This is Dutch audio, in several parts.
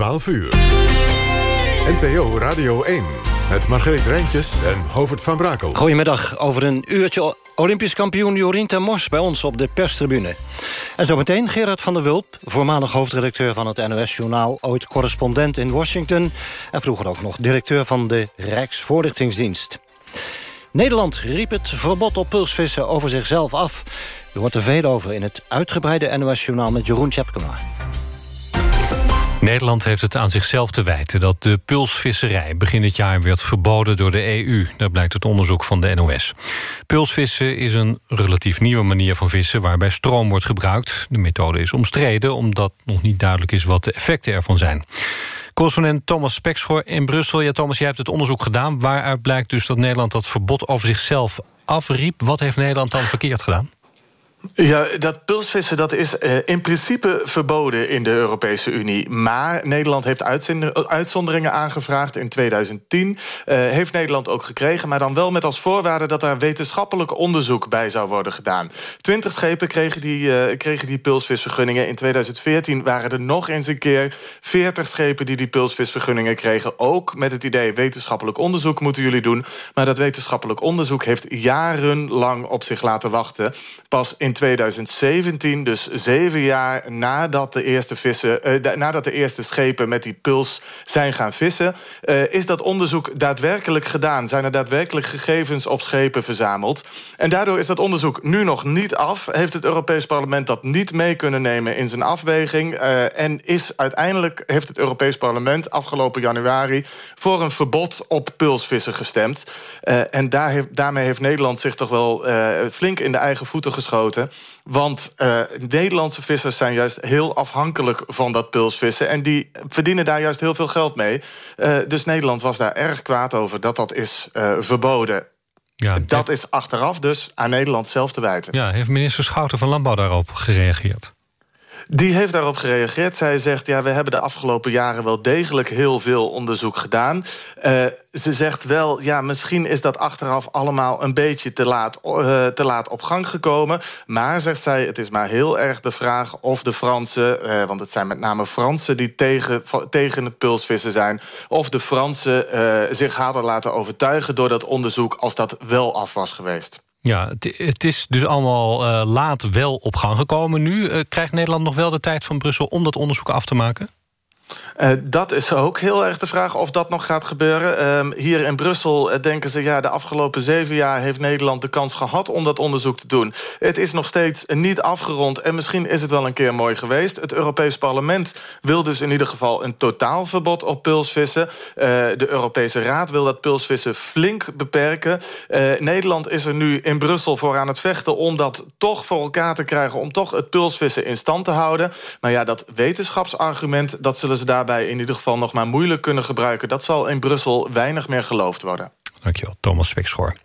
12 uur. NPO Radio 1 met Margreet Rijntjes en Govert van Brakel. Goedemiddag. Over een uurtje Olympisch kampioen Jorien ten bij ons op de perstribune. En zometeen Gerard van der Wulp, voormalig hoofdredacteur van het NOS-journaal... ooit correspondent in Washington... en vroeger ook nog directeur van de Rijksvoorlichtingsdienst. Nederland riep het verbod op pulsvissen over zichzelf af. U hoort er veel over in het uitgebreide NOS-journaal met Jeroen Tjepkema. Nederland heeft het aan zichzelf te wijten dat de pulsvisserij begin dit jaar werd verboden door de EU. Dat blijkt uit onderzoek van de NOS. Pulsvissen is een relatief nieuwe manier van vissen waarbij stroom wordt gebruikt. De methode is omstreden omdat nog niet duidelijk is wat de effecten ervan zijn. Correspondent Thomas Spekschoor in Brussel. Ja, Thomas, jij hebt het onderzoek gedaan. Waaruit blijkt dus dat Nederland dat verbod over zichzelf afriep. Wat heeft Nederland dan verkeerd gedaan? Ja, dat pulsvissen dat is uh, in principe verboden in de Europese Unie. Maar Nederland heeft uitzonderingen aangevraagd in 2010. Uh, eh, heeft Nederland ook gekregen, maar dan wel met als voorwaarde... dat daar wetenschappelijk onderzoek bij zou worden gedaan. Twintig schepen kregen die, uh, kregen die pulsvisvergunningen. In 2014 waren er nog eens een keer 40 schepen... die die pulsvisvergunningen kregen. Ook met het idee wetenschappelijk onderzoek moeten jullie doen. Maar dat wetenschappelijk onderzoek heeft jarenlang op zich laten wachten. Pas in in 2017, dus zeven jaar nadat de eerste, vissen, uh, nadat de eerste schepen met die puls zijn gaan vissen... Uh, is dat onderzoek daadwerkelijk gedaan. Zijn er daadwerkelijk gegevens op schepen verzameld. En daardoor is dat onderzoek nu nog niet af. Heeft het Europees Parlement dat niet mee kunnen nemen in zijn afweging. Uh, en is uiteindelijk heeft het Europees Parlement afgelopen januari... voor een verbod op pulsvissen gestemd. en daar heeft, daarmee heeft Nederland zich toch wel flink in de eigen voeten geschoten. Want uh, Nederlandse vissers zijn juist heel afhankelijk van dat pulsvissen. En die verdienen daar juist heel veel geld mee. Uh, dus Nederland was daar erg kwaad over dat dat is uh, verboden. Ja, dat is achteraf dus aan Nederland zelf te wijten. Ja, heeft minister Schouten van Landbouw daarop gereageerd? Die heeft daarop gereageerd. Zij zegt, ja, we hebben de afgelopen jaren wel degelijk heel veel onderzoek gedaan. Uh, ze zegt wel, ja, misschien is dat achteraf allemaal een beetje te laat, uh, te laat op gang gekomen. Maar, zegt zij, het is maar heel erg de vraag of de Fransen... Uh, want het zijn met name Fransen die tegen, tegen het pulsvissen zijn... of de Fransen zich hadden laten overtuigen door dat onderzoek... als dat wel af was geweest. Ja, het, is dus allemaal uh, laat wel op gang gekomen nu. Uh, krijgt Nederland nog wel de tijd van Brussel om dat onderzoek af te maken? Uh, dat is ook heel erg de vraag of dat nog gaat gebeuren. Uh, hier in Brussel uh, denken ze... ja, de afgelopen zeven jaar heeft Nederland de kans gehad... om dat onderzoek te doen. Het is nog steeds niet afgerond... en misschien is het wel een keer mooi geweest. Het Europees Parlement wil dus in ieder geval... een totaalverbod op pulsvissen. Eh, de Europese Raad wil dat pulsvissen flink beperken. Nederland is er nu in Brussel voor aan het vechten... om dat toch voor elkaar te krijgen... om toch het pulsvissen in stand te houden. Maar ja, dat wetenschapsargument... dat zullen ze daarbij in ieder geval nog maar moeilijk kunnen gebruiken. Dat zal in Brussel weinig meer geloofd worden. Dankjewel, Thomas Spekschoor.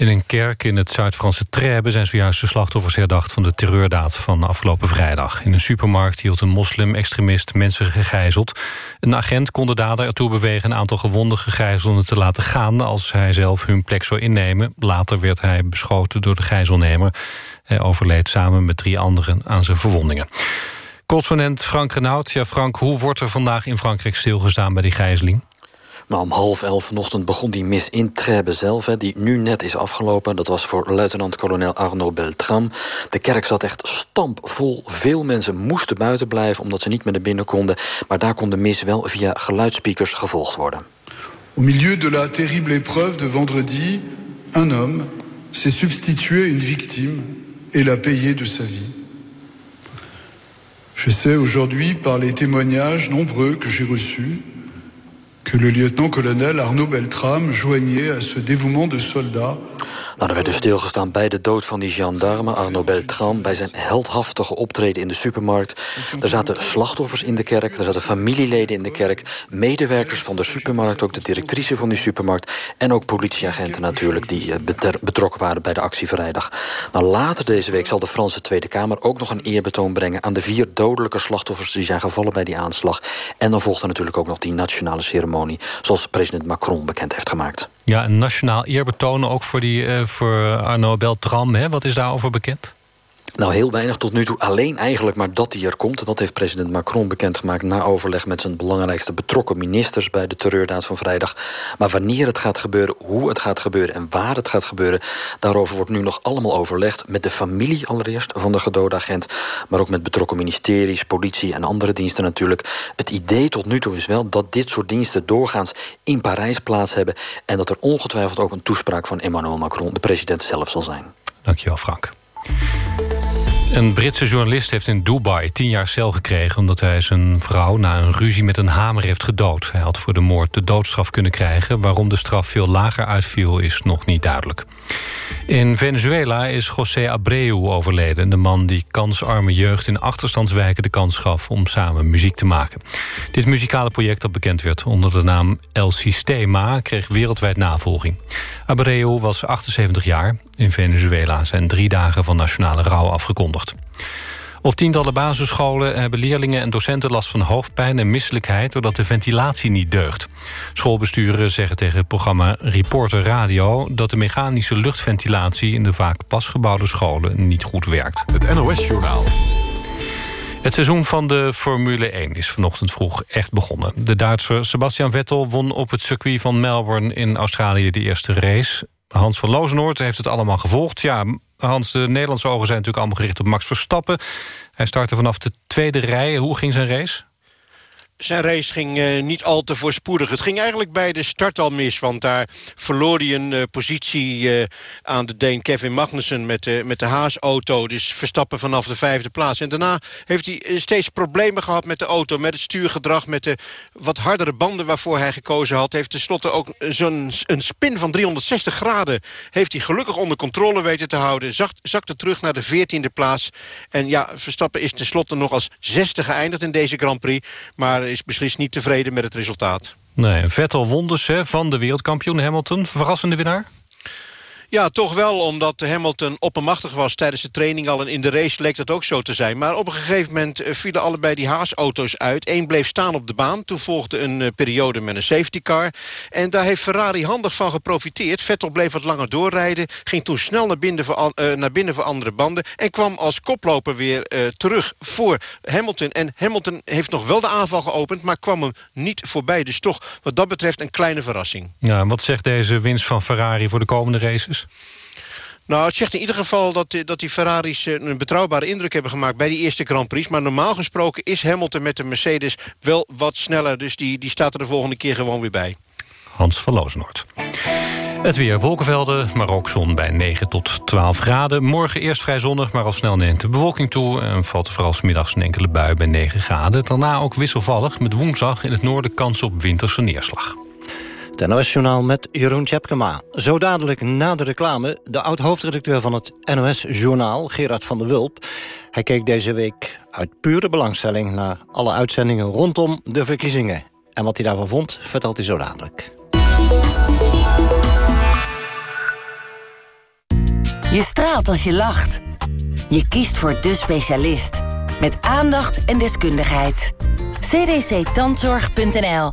In een kerk in het Zuid-Franse Trèbes zijn zojuist de slachtoffers herdacht van de terreurdaad van afgelopen vrijdag. In een supermarkt hield een moslim-extremist mensen gegijzeld. Een agent kon de dader ertoe bewegen een aantal gewonde gegijzelden te laten gaan als hij zelf hun plek zou innemen. Later werd hij beschoten door de gijzelnemer. Hij overleed samen met drie anderen aan zijn verwondingen. Correspondent Frank Renaud. Ja, Frank, hoe wordt er vandaag in Frankrijk stilgestaan bij die gijzeling? Nou, om half elf vanochtend begon die mis in Trèbes zelf... Hè, die nu net is afgelopen. Dat was voor luitenant-kolonel Arnaud Beltram. De kerk zat echt stampvol. Veel mensen moesten buiten blijven... omdat ze niet meer naar binnen konden. Maar daar kon de mis wel via geluidsspeakers gevolgd worden. Au milieu de la terrible épreuve de vendredi... un homme s'est substitué une victime... et l'a payé de sa vie. Je sais aujourd'hui, par les témoignages nombreux que j'ai reçus, que le lieutenant-colonel Arnaud Beltrame joignait à ce dévouement de soldats Nou, er werd dus stilgestaan bij de dood van die gendarme Arno Beltram... bij zijn heldhaftige optreden in de supermarkt. Er zaten slachtoffers in de kerk, er zaten familieleden in de kerk... medewerkers van de supermarkt, ook de directrice van die supermarkt... en ook politieagenten natuurlijk, die eh, betrokken waren bij de actie vrijdag. Nou, later deze week zal de Franse Tweede Kamer ook nog een eerbetoon brengen... aan de vier dodelijke slachtoffers die zijn gevallen bij die aanslag. En dan volgt er natuurlijk ook nog die nationale ceremonie... zoals president Macron bekend heeft gemaakt. Ja, een nationaal eerbetoon ook voor, die, uh, voor Arno Beltram. Hè? Wat is daarover bekend? Nou, heel weinig tot nu toe. Alleen eigenlijk maar dat hij er komt. Dat heeft president Macron bekendgemaakt na overleg met zijn belangrijkste betrokken ministers bij de terreurdaad van vrijdag. Maar wanneer het gaat gebeuren, hoe het gaat gebeuren en waar het gaat gebeuren, daarover wordt nu nog allemaal overlegd met de familie allereerst van de gedode agent, maar ook met betrokken ministeries, politie en andere diensten natuurlijk. Het idee tot nu toe is wel dat dit soort diensten doorgaans in Parijs plaats hebben en dat er ongetwijfeld ook een toespraak van Emmanuel Macron, de president zelf, zal zijn. Dankjewel, Frank. Een Britse journalist heeft in Dubai tien jaar cel gekregen... omdat hij zijn vrouw na een ruzie met een hamer heeft gedood. Hij had voor de moord de doodstraf kunnen krijgen. Waarom de straf veel lager uitviel is nog niet duidelijk. In Venezuela is José Abreu overleden. De man die kansarme jeugd in achterstandswijken de kans gaf... om samen muziek te maken. Dit muzikale project dat bekend werd onder de naam El Sistema... kreeg wereldwijd navolging. Abreu was 78 jaar. In Venezuela zijn drie dagen van nationale rouw afgekondigd. Op tientallen basisscholen hebben leerlingen en docenten last van hoofdpijn en misselijkheid doordat de ventilatie niet deugt. Schoolbesturen zeggen tegen het programma Reporter Radio dat de mechanische luchtventilatie in de vaak pasgebouwde scholen niet goed werkt. Het NOS-journaal. Het seizoen van de Formule 1 is vanochtend vroeg echt begonnen. De Duitser Sebastian Vettel won op het circuit van Melbourne in Australië de eerste race. Hans van Lozenoord heeft het allemaal gevolgd. Ja, Hans, de Nederlandse ogen zijn natuurlijk allemaal gericht op Max Verstappen. Hij startte vanaf de tweede rij. Hoe ging zijn race? Zijn race ging uh, niet al te voorspoedig. Het ging eigenlijk bij de start al mis. Want daar verloor hij een uh, positie uh, aan de Deen Kevin Magnussen met, de met de Haas-auto. Dus Verstappen vanaf de vijfde plaats. En daarna heeft hij steeds problemen gehad met de auto. Met het stuurgedrag, met de wat hardere banden waarvoor hij gekozen had. Heeft tenslotte ook zo'n een spin van 360 graden. Heeft hij gelukkig onder controle weten te houden. Zakt, zakte terug naar de veertiende plaats. En ja, Verstappen is tenslotte nog als zesde geëindigd in deze Grand Prix. Maar is beslist niet tevreden met het resultaat. Nee, Vettel won dus hè, van de wereldkampioen Hamilton. Verrassende winnaar? Ja, toch wel, omdat Hamilton oppermachtig was tijdens de training al... en in de race leek dat ook zo te zijn. Maar op een gegeven moment eh, vielen allebei die Haas-auto's uit. Eén bleef staan op de baan. Toen volgde een uh, periode met een safety car. En daar heeft Ferrari handig van geprofiteerd. Vettel bleef wat langer doorrijden. Ging toen snel naar binnen voor, uh, naar binnen voor andere banden. En kwam als koploper weer terug voor Hamilton. En Hamilton heeft nog wel de aanval geopend... maar kwam hem niet voorbij. Dus toch wat dat betreft een kleine verrassing. Ja, wat zegt deze winst van Ferrari voor de komende races? Nou, het zegt in ieder geval dat, dat die Ferraris eh, een betrouwbare indruk hebben gemaakt... bij die eerste Grand Prix. Maar normaal gesproken is Hamilton met de Mercedes wel wat sneller. Dus die, die staat er de volgende keer gewoon weer bij. Hans van Loosnoord. Het weer wolkenvelden, maar ook zon bij 9 tot 12 graden. Morgen eerst vrij zonnig, maar al snel neemt de bewolking toe... en valt vooral middags een enkele bui bij 9 graden. Daarna ook wisselvallig, met woensdag in het noorden kans op winterse neerslag. Het NOS-journaal met Jeroen Tjepkema. Zo dadelijk na de reclame de oud-hoofdredacteur van het NOS-journaal... Gerard van der Wulp. Hij keek deze week uit pure belangstelling... naar alle uitzendingen rondom de verkiezingen. En wat hij daarvan vond, vertelt hij zo dadelijk. Je straalt als je lacht. Je kiest voor de specialist. Met aandacht en deskundigheid. cdctandzorg.nl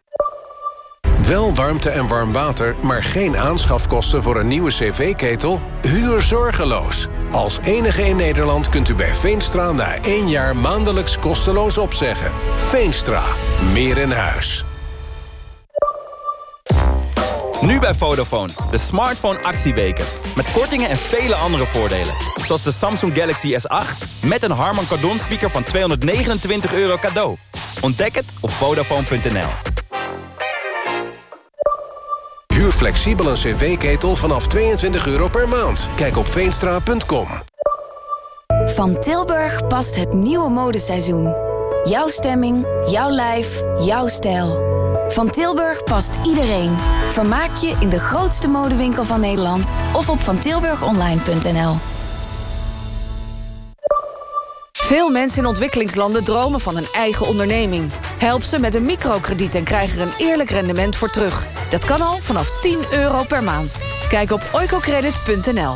Wel warmte en warm water, maar geen aanschafkosten voor een nieuwe cv-ketel? Huur zorgeloos. Als enige in Nederland kunt u bij Veenstra na één jaar maandelijks kosteloos opzeggen. Veenstra. Meer in huis. Nu bij Vodafone, de smartphone actieweken. Met kortingen en vele andere voordelen. Zoals de Samsung Galaxy S8 met een Harman Kardon speaker van 229 euro cadeau. Ontdek het op Vodafone.nl. Huur flexibel een cv-ketel vanaf 22 euro per maand. Kijk op veenstra.com. Van Tilburg past het nieuwe modeseizoen. Jouw stemming, jouw lijf, jouw stijl. Van Tilburg past iedereen. Vermaak je in de grootste modewinkel van Nederland... of op vantilburgonline.nl. Veel mensen in ontwikkelingslanden dromen van een eigen onderneming. Help ze met een microkrediet en krijg er een eerlijk rendement voor terug. Dat kan al vanaf 10 euro per maand. Kijk op oicocredit.nl.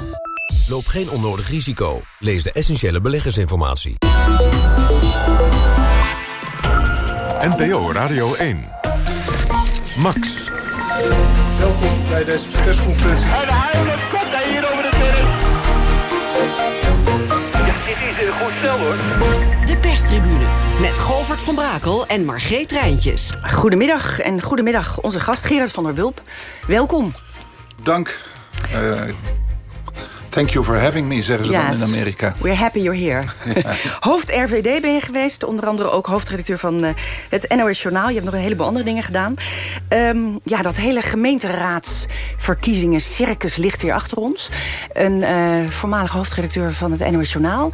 Loop geen onnodig risico. Lees de essentiële beleggersinformatie. NPO Radio 1. Max. Welkom bij deze persconferentie. Uiteindelijk komt hij hier over stel hoor. De perstribune met Govert van Brakel en Margreet Rijntjes. Goedemiddag en goedemiddag onze gast Gerard van der Wulp. Welkom. Dank. Uh, thank you for having me, zeggen ze yes. dan in Amerika. We're happy you're here. Hoofd RVD ben je geweest. Onder andere ook hoofdredacteur van uh, het NOS Journaal. Je hebt nog een heleboel andere dingen gedaan. Um, ja, dat hele gemeenteraadsverkiezingen circus ligt hier achter ons. Een uh, voormalig hoofdredacteur van het NOS Journaal.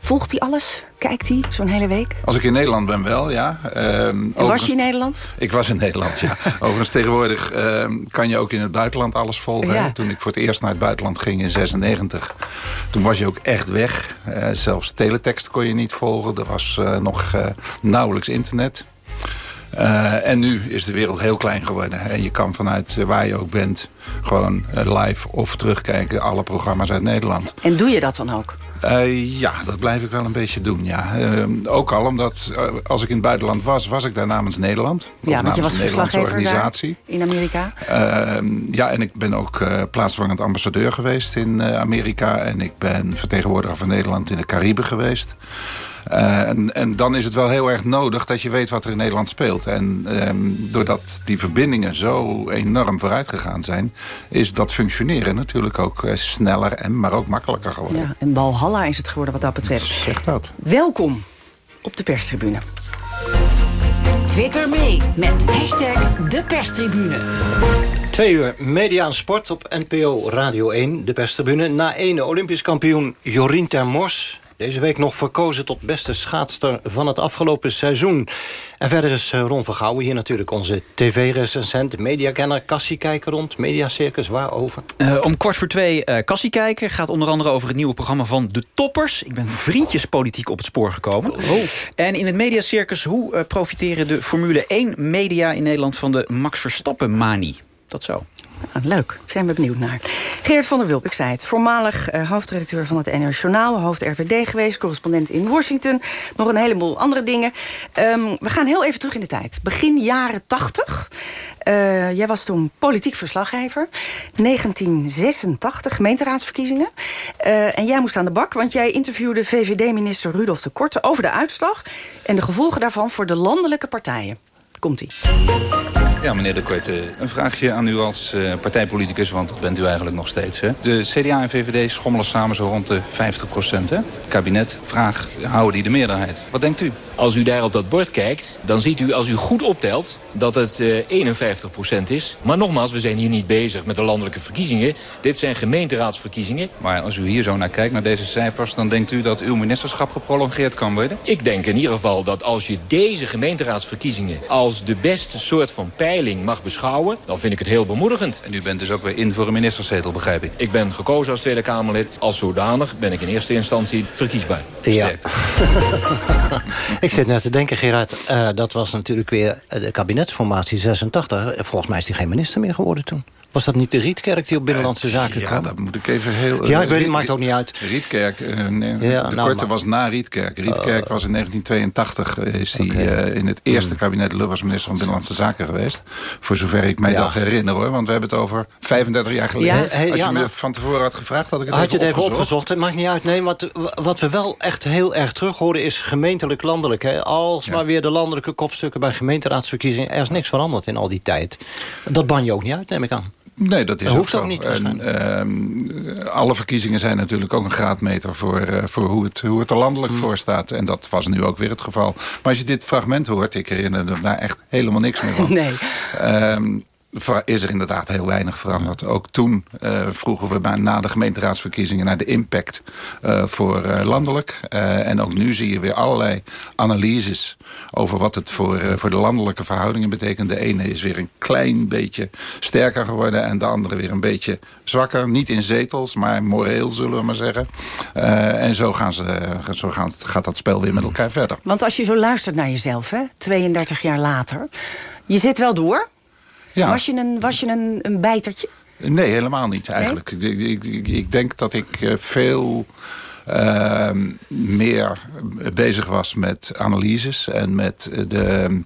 Volgt hij alles? Kijkt hij zo'n hele week? Als ik in Nederland ben wel, ja. Um, was je in Nederland? Ik was in Nederland, ja. overigens tegenwoordig um, kan je ook in het buitenland alles volgen. Ja. Toen ik voor het eerst naar het buitenland ging in 96... toen was je ook echt weg. Uh, zelfs teletext kon je niet volgen. Er was uh, nog uh, nauwelijks internet. Uh, en nu is de wereld heel klein geworden. En je kan vanuit waar je ook bent... gewoon live of terugkijken alle programma's uit Nederland. En doe je dat dan ook? Uh, ja, dat blijf ik wel een beetje doen, ja. Uh, ook al omdat, uh, als ik in het buitenland was, was ik daar namens Nederland. Ja, want je was een Nederlandse organisatie. in Amerika. ja, en ik ben ook plaatsvervangend ambassadeur geweest in Amerika. En ik ben vertegenwoordiger van Nederland in de Cariben geweest. Uh, en, en, dan is het wel heel erg nodig dat je weet wat er in Nederland speelt. En um, doordat die verbindingen zo enorm vooruit gegaan zijn... is dat functioneren natuurlijk ook uh, sneller, en, maar ook makkelijker geworden. Ja, en Balhalla is het geworden wat dat betreft. Zeg dat. Welkom op de perstribune. Twitter mee met hashtag de perstribune. Twee uur media en sport op NPO Radio 1, de perstribune. Na ene Olympisch kampioen Jorien Termors deze week nog verkozen tot beste schaatster van het afgelopen seizoen. En verder is eh, Ron Vergouwen hier natuurlijk onze tv-recensent, mediakenner, kassiekijker rond, mediacircus, waarover? Uh, om kwart voor twee uh, kassiekijker gaat onder andere over het nieuwe programma van De Toppers. Ik ben vriendjespolitiek op het spoor gekomen. Oh. En in het mediacircus, hoe uh, profiteren de Formule 1 media in Nederland van de Max Verstappen-manie? Dat zo. Ah, leuk, zijn we benieuwd naar. Geert van der Wulp, ik zei het. Voormalig uh, hoofdredacteur van het NRC Journaal. Hoofd RVD geweest, correspondent in Washington. Nog een heleboel andere dingen. Um, we gaan heel even terug in de tijd. Begin jaren 80. Uh, jij was toen politiek verslaggever. 1986, gemeenteraadsverkiezingen. Uh, en jij moest aan de bak, want jij interviewde VVD-minister Rudolf de Korte... over de uitslag en de gevolgen daarvan voor de landelijke partijen. Komt-ie. Ja, meneer De Korte, een vraagje aan u als uh, partijpoliticus, want dat bent u eigenlijk nog steeds. Hè? De CDA en VVD schommelen samen zo rond de 50 procent. Kabinet, vraag, houden die de meerderheid. Wat denkt u? Als u daar op dat bord kijkt, dan ziet u als u goed optelt dat het uh, 51 procent is. Maar nogmaals, we zijn hier niet bezig met de landelijke verkiezingen. Dit zijn gemeenteraadsverkiezingen. Maar als u hier zo naar kijkt, naar deze cijfers... dan denkt u dat uw ministerschap geprolongeerd kan worden? Ik denk in ieder geval dat als je deze gemeenteraadsverkiezingen... als de beste soort van peiling mag beschouwen, dan vind ik het heel bemoedigend. En u bent dus ook weer in voor een ministerszetel, begrijp ik? Ik ben gekozen als Tweede Kamerlid. Als zodanig ben ik in eerste instantie verkiesbaar. Ja. ik zit net te denken, Gerard, uh, dat was natuurlijk weer de kabinetsformatie 86. Volgens mij is hij geen minister meer geworden toen. Was dat niet de Rietkerk die op Binnenlandse Zaken kwam? Ja, dat moet ik even heel... Ja, ik weet het, maakt ook niet uit. Rietkerk, uh, nee, ja, de nou, korte maar... was na Rietkerk. Rietkerk uh, was in 1982 is hij okay. in het eerste kabinet Lubbers minister van Binnenlandse Zaken geweest. Voor zover ik mij ja. dat herinner hoor. Want we hebben het over 35 jaar geleden. Ja, Als je me nou, van tevoren had gevraagd, had ik het had even je het even opgezocht. Het maakt niet uit. Nee, wat, wat we wel echt heel erg terug horen is gemeentelijk landelijk. Hè. Als maar weer de landelijke kopstukken bij gemeenteraadsverkiezingen. Er is niks veranderd in al die tijd. Dat ban je ook niet uit, neem ik aan. Nee, dat is dat hoeft ook, ook niet en, uh, alle verkiezingen zijn natuurlijk ook een graadmeter... voor, uh, voor hoe, het, hoe het er landelijk mm. voor staat. En dat was nu ook weer het geval. Maar als je dit fragment hoort... ik herinner me daar echt helemaal niks meer van. Nee. Is er inderdaad heel weinig veranderd. Ook toen uh, vroegen we bij, na de gemeenteraadsverkiezingen... naar de impact uh, voor uh, landelijk. en ook nu zie je weer allerlei analyses... over wat het voor, voor de landelijke verhoudingen betekent. De ene is weer een klein beetje sterker geworden... en de andere weer een beetje zwakker. Niet in zetels, maar moreel, zullen we maar zeggen. en zo, gaan ze, zo gaan, gaat dat spel weer met elkaar verder. Want als je zo luistert naar jezelf, hè, 32 jaar later... je zit wel door... Ja. Was je een, was je een, een bijtertje? Nee, helemaal niet eigenlijk. Ik, ik, ik, denk dat ik eh, veel uh, meer bezig was met analyses en met de,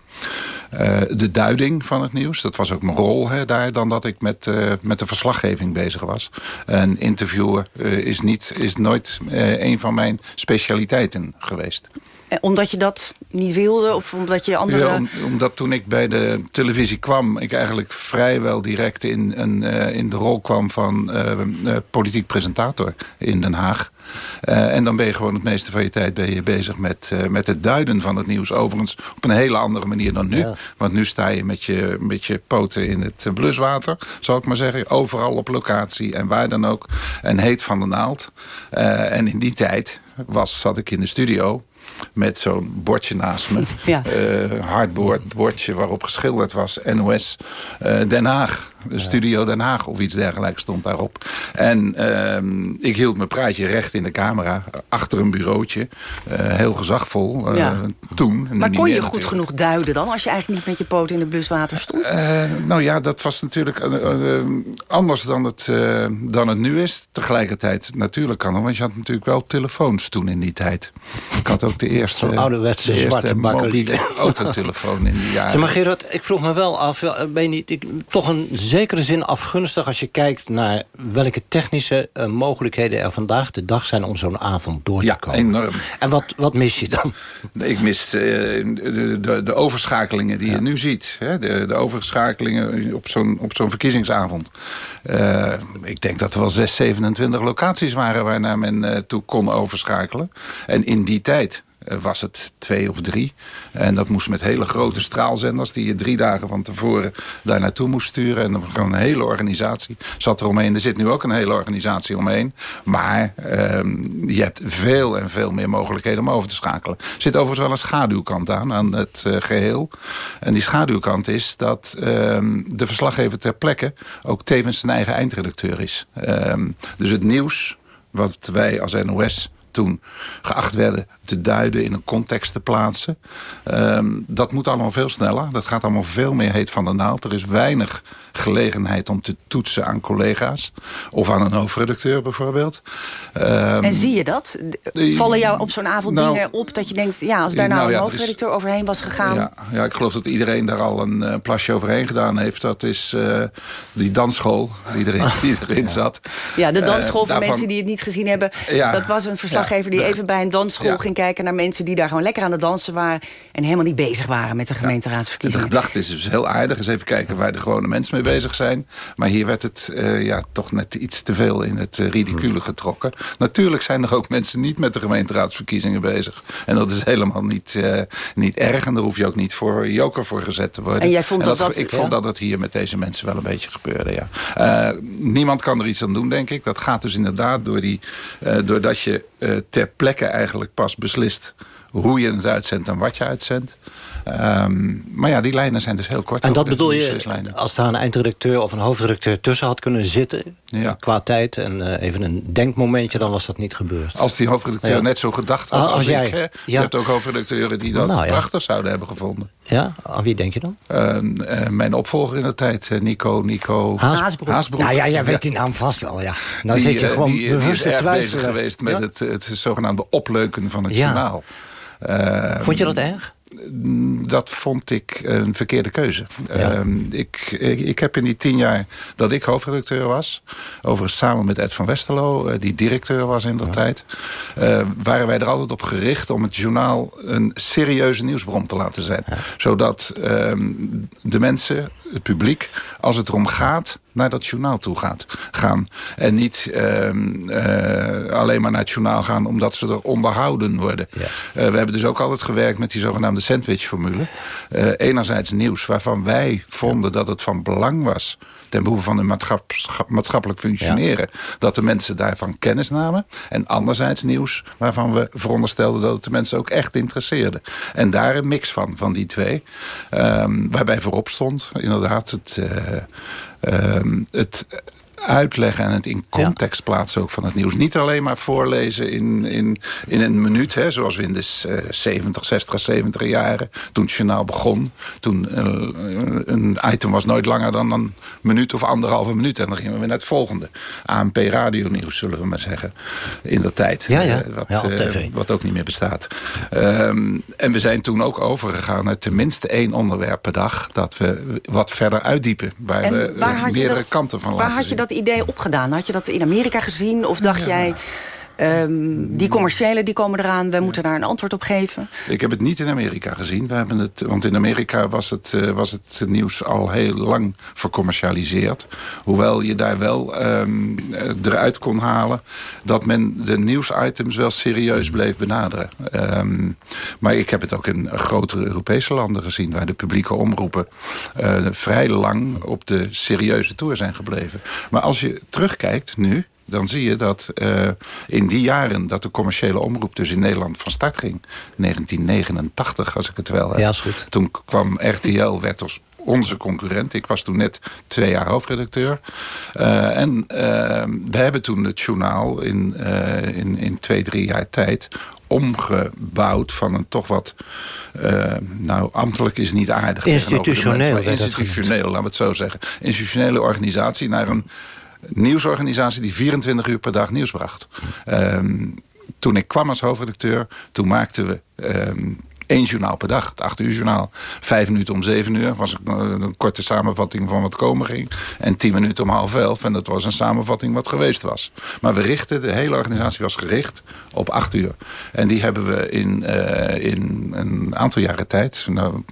uh, de duiding van het nieuws. Dat was ook mijn rol hè, daar, dan dat ik met, uh, met de verslaggeving bezig was. En interviewen is, niet, is nooit een van mijn specialiteiten geweest. Eh, omdat je dat niet wilde? Of omdat je andere... Ja, omdat toen ik bij de televisie kwam... ik eigenlijk vrijwel direct in, een, uh, in de rol kwam van uh, politiek presentator in Den Haag. en dan ben je gewoon het meeste van je tijd ben je bezig met, met het duiden van het nieuws. Overigens op een hele andere manier dan nu. Want nu sta je met je, met je poten in het bluswater, zal ik maar zeggen. Overal op locatie en waar dan ook. En heet van de naald. en in die tijd was, zat ik in de studio met zo'n bordje naast me. Ja. Uh, hardboard bordje waarop geschilderd was NOS eh, Den Haag. Studio Den Haag of iets dergelijks stond daarop. En uh, ik hield mijn praatje recht in de camera. Achter een bureautje. Uh, heel gezagvol. Ja. Toen. Maar kon je goed genoeg duiden dan? Als je eigenlijk niet met je poot in de bluswater stond? nou ja, dat was natuurlijk anders dan het, dan het nu is. Tegelijkertijd natuurlijk kan Want je had natuurlijk wel telefoons toen in die tijd. Ik had ook de eerste, Zo'n ouderwetse zwarte bakkeliet. autotelefoon in die jaren. Zeg maar Gerard, ik vroeg me wel af, ben je niet ik, toch een zekere zin afgunstig... als je kijkt naar welke technische uh, mogelijkheden er vandaag de dag zijn... om zo'n avond door te ja, komen. enorm. En wat, wat mis je dan? Ik mis uh, de, de, de, overschakelingen die ja. je nu ziet. Hè? De, de overschakelingen op zo'n zo'n verkiezingsavond. Uh, ik denk dat er wel 6, 27 locaties waren... waarnaar men toe kon overschakelen. En in die tijd eh, was het twee of drie. En dat moest met hele grote straalzenders... die je drie dagen van tevoren daar naartoe moest sturen. En dan een hele organisatie zat er omheen. Er zit nu ook een hele organisatie omheen. Maar um, je hebt veel en veel meer mogelijkheden om over te schakelen. Er zit overigens wel een schaduwkant aan, aan het uh, geheel. En die schaduwkant is dat um, de verslaggever ter plekke... ook tevens zijn eigen eindredacteur is. Um, dus het nieuws wat wij als NOS toen geacht werden te duiden, in een context te plaatsen. Um, dat moet allemaal veel sneller. Dat gaat allemaal veel meer heet van de naald. Er is weinig gelegenheid om te toetsen aan collega's. Of aan een hoofdredacteur bijvoorbeeld. Um, en zie je dat? Vallen jou op zo'n avond nou, dingen op dat je denkt... ja, als daar nou, nou een hoofdredacteur is, overheen was gegaan... Ja, ja, ik geloof dat iedereen daar al een uh, plasje overheen gedaan heeft. Dat is uh, die dansschool die erin, die erin zat. Ja, de dansschool uh, voor daarvan, mensen die het niet gezien hebben. Dat was een verslaggever die even bij een dansschool ging kijken... naar mensen die daar gewoon lekker aan het dansen waren... en helemaal niet bezig waren met de gemeenteraadsverkiezingen. De gedachte is dus heel aardig. Eens even kijken waar de gewone mensen mee bezig zijn. Maar hier werd het uh, ja, toch net iets te veel in het uh, ridicule getrokken. Natuurlijk zijn er ook mensen niet met de gemeenteraadsverkiezingen bezig. En dat is helemaal niet, uh, niet erg. En daar hoef je ook niet voor joker voor gezet te worden. En jij vond en dat, dat, Ik ja? vond dat het hier met deze mensen wel een beetje gebeurde, ja. niemand kan er iets aan doen, denk ik. Dat gaat dus inderdaad door die, doordat je ter plekke eigenlijk pas beslist hoe je het uitzendt en wat je uitzendt. Um, maar ja, die lijnen zijn dus heel kort. En dat bedoel je, als daar een eindredacteur of een hoofdredacteur tussen had kunnen zitten... Ja. qua tijd en uh, even een denkmomentje, dan was dat niet gebeurd. Als die hoofdredacteur ja. net zo gedacht had ah, als, jij. ik. Hè? Je hebt ook hoofdredacteuren die dat nou, prachtig zouden hebben gevonden. Ja, aan wie denk je dan? Uh, uh, mijn opvolger in de tijd, Nico, Nico Haasbroek. Haasbroek. Ja, ja, jij weet die naam vast wel, ja. Nou die, zit je gewoon die, bewust die is erg bezig geweest met het, het zogenaamde opleuken van het journaal. Uh, Vond je dat erg? Dat vond ik een verkeerde keuze. Ja. Uh, ik, ik, ik, heb in die tien jaar dat ik hoofdredacteur was... overigens samen met Ed van Westerlo, uh, die directeur was in ja. tijd... Uh, waren wij er altijd op gericht om het journaal een serieuze nieuwsbron te laten zijn. Ja. Zodat ehm, de mensen het publiek, als het erom gaat, naar dat journaal toe gaat, gaan. En niet ehm, eh, alleen maar naar het journaal gaan omdat ze er onderhouden worden. Eh, we hebben dus ook altijd gewerkt met die zogenaamde sandwich-formule. Uh, enerzijds nieuws waarvan wij vonden dat het van belang was ten behoeve van hun maatschappelijk functioneren. Dat de mensen daarvan kennis namen. En anderzijds nieuws waarvan we veronderstelden dat het de mensen ook echt interesseerde. En daar een mix van, van die twee. Um, waarbij voorop stond inderdaad het... Uh, het uitleggen en het in context plaatsen ook van het nieuws. Niet alleen maar voorlezen in, in, in een minuut, hè, zoals we in de 70, 60, 70 jaren, toen het journaal begon. Toen uh, een item was nooit langer dan een minuut of anderhalve minuut. En dan gingen we weer naar het volgende. ANP Radio nieuws, zullen we maar zeggen. In de tijd. Ja, ja. Uh, wat, ja, uh, wat ook niet meer bestaat. Um, en we zijn toen ook overgegaan naar tenminste één onderwerp per dag. Dat we wat verder uitdiepen. Waar en we waar meerdere dat, kanten van waar laten had je zien. dat idee opgedaan? Had je dat in Amerika gezien? Of dacht jij, um, die commerciële die komen eraan... we moeten daar een antwoord op geven? Ik heb het niet in Amerika gezien. We hebben het, want in Amerika was het, uh, was het nieuws al heel lang vercommercialiseerd. Hoewel je daar wel um, eruit kon halen... dat men de nieuwsitems wel serieus bleef benaderen. Um, maar ik heb het ook in grotere Europese landen gezien... waar de publieke omroepen uh, vrij lang op de serieuze toer zijn gebleven. Maar als je terugkijkt nu dan zie je dat uh, in die jaren dat de commerciële omroep dus in Nederland van start ging... 1989, als ik het wel heb. Ja, is goed. Toen kwam RTL, werd als onze concurrent. Ik was toen net twee jaar hoofdredacteur. Uh, en uh, we hebben toen het journaal in, uh, in, in twee, drie jaar tijd omgebouwd van een toch wat... Nou, ambtelijk is niet aardig. Institutioneel. Mensen, institutioneel, laten we het zo zeggen. Institutionele organisatie naar een nieuwsorganisatie die 24 uur per dag nieuws bracht. Um, toen ik kwam als hoofdredacteur, toen maakten we um, één journaal per dag. Het 8 uur journaal. Vijf minuten om zeven uur was een korte samenvatting van wat komen ging. En tien minuten om half elf. En dat was een samenvatting wat geweest was. Maar we richten, de hele organisatie was gericht op acht uur. En die hebben we in, uh, in een aantal jaren tijd, nou,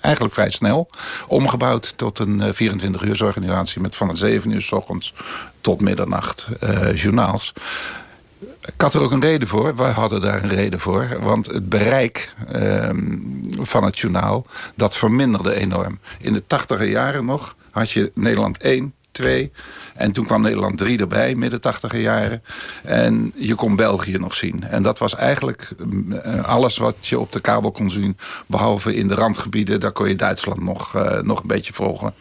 eigenlijk vrij snel, omgebouwd tot een 24 uur organisatie met van het zeven uur s ochtends tot middernacht journaals. Ik had er ook een reden voor. Wij hadden daar een reden voor. Want het bereik um, van het journaal, dat verminderde enorm. In de tachtiger jaren nog had je Nederland 1, 2... En toen kwam Nederland 3 erbij, midden tachtiger jaren. En je kon België nog zien. En dat was eigenlijk uh, alles wat je op de kabel kon zien. Behalve in de randgebieden, daar kon je Duitsland nog, uh, nog een beetje volgen.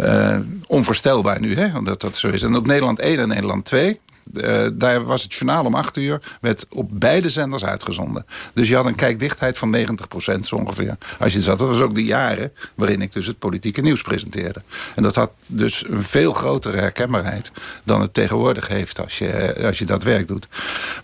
Uh, onvoorstelbaar nu, hè, omdat dat zo is. En op Nederland 1 en Nederland 2... Uh, daar was het journaal om 8 uur, werd op beide zenders uitgezonden. Dus je had een kijkdichtheid van 90% zo ongeveer. Als je zat, dat was ook de jaren waarin ik dus het politieke nieuws presenteerde. En dat had dus een veel grotere herkenbaarheid dan het tegenwoordig heeft als je, als je dat werk doet.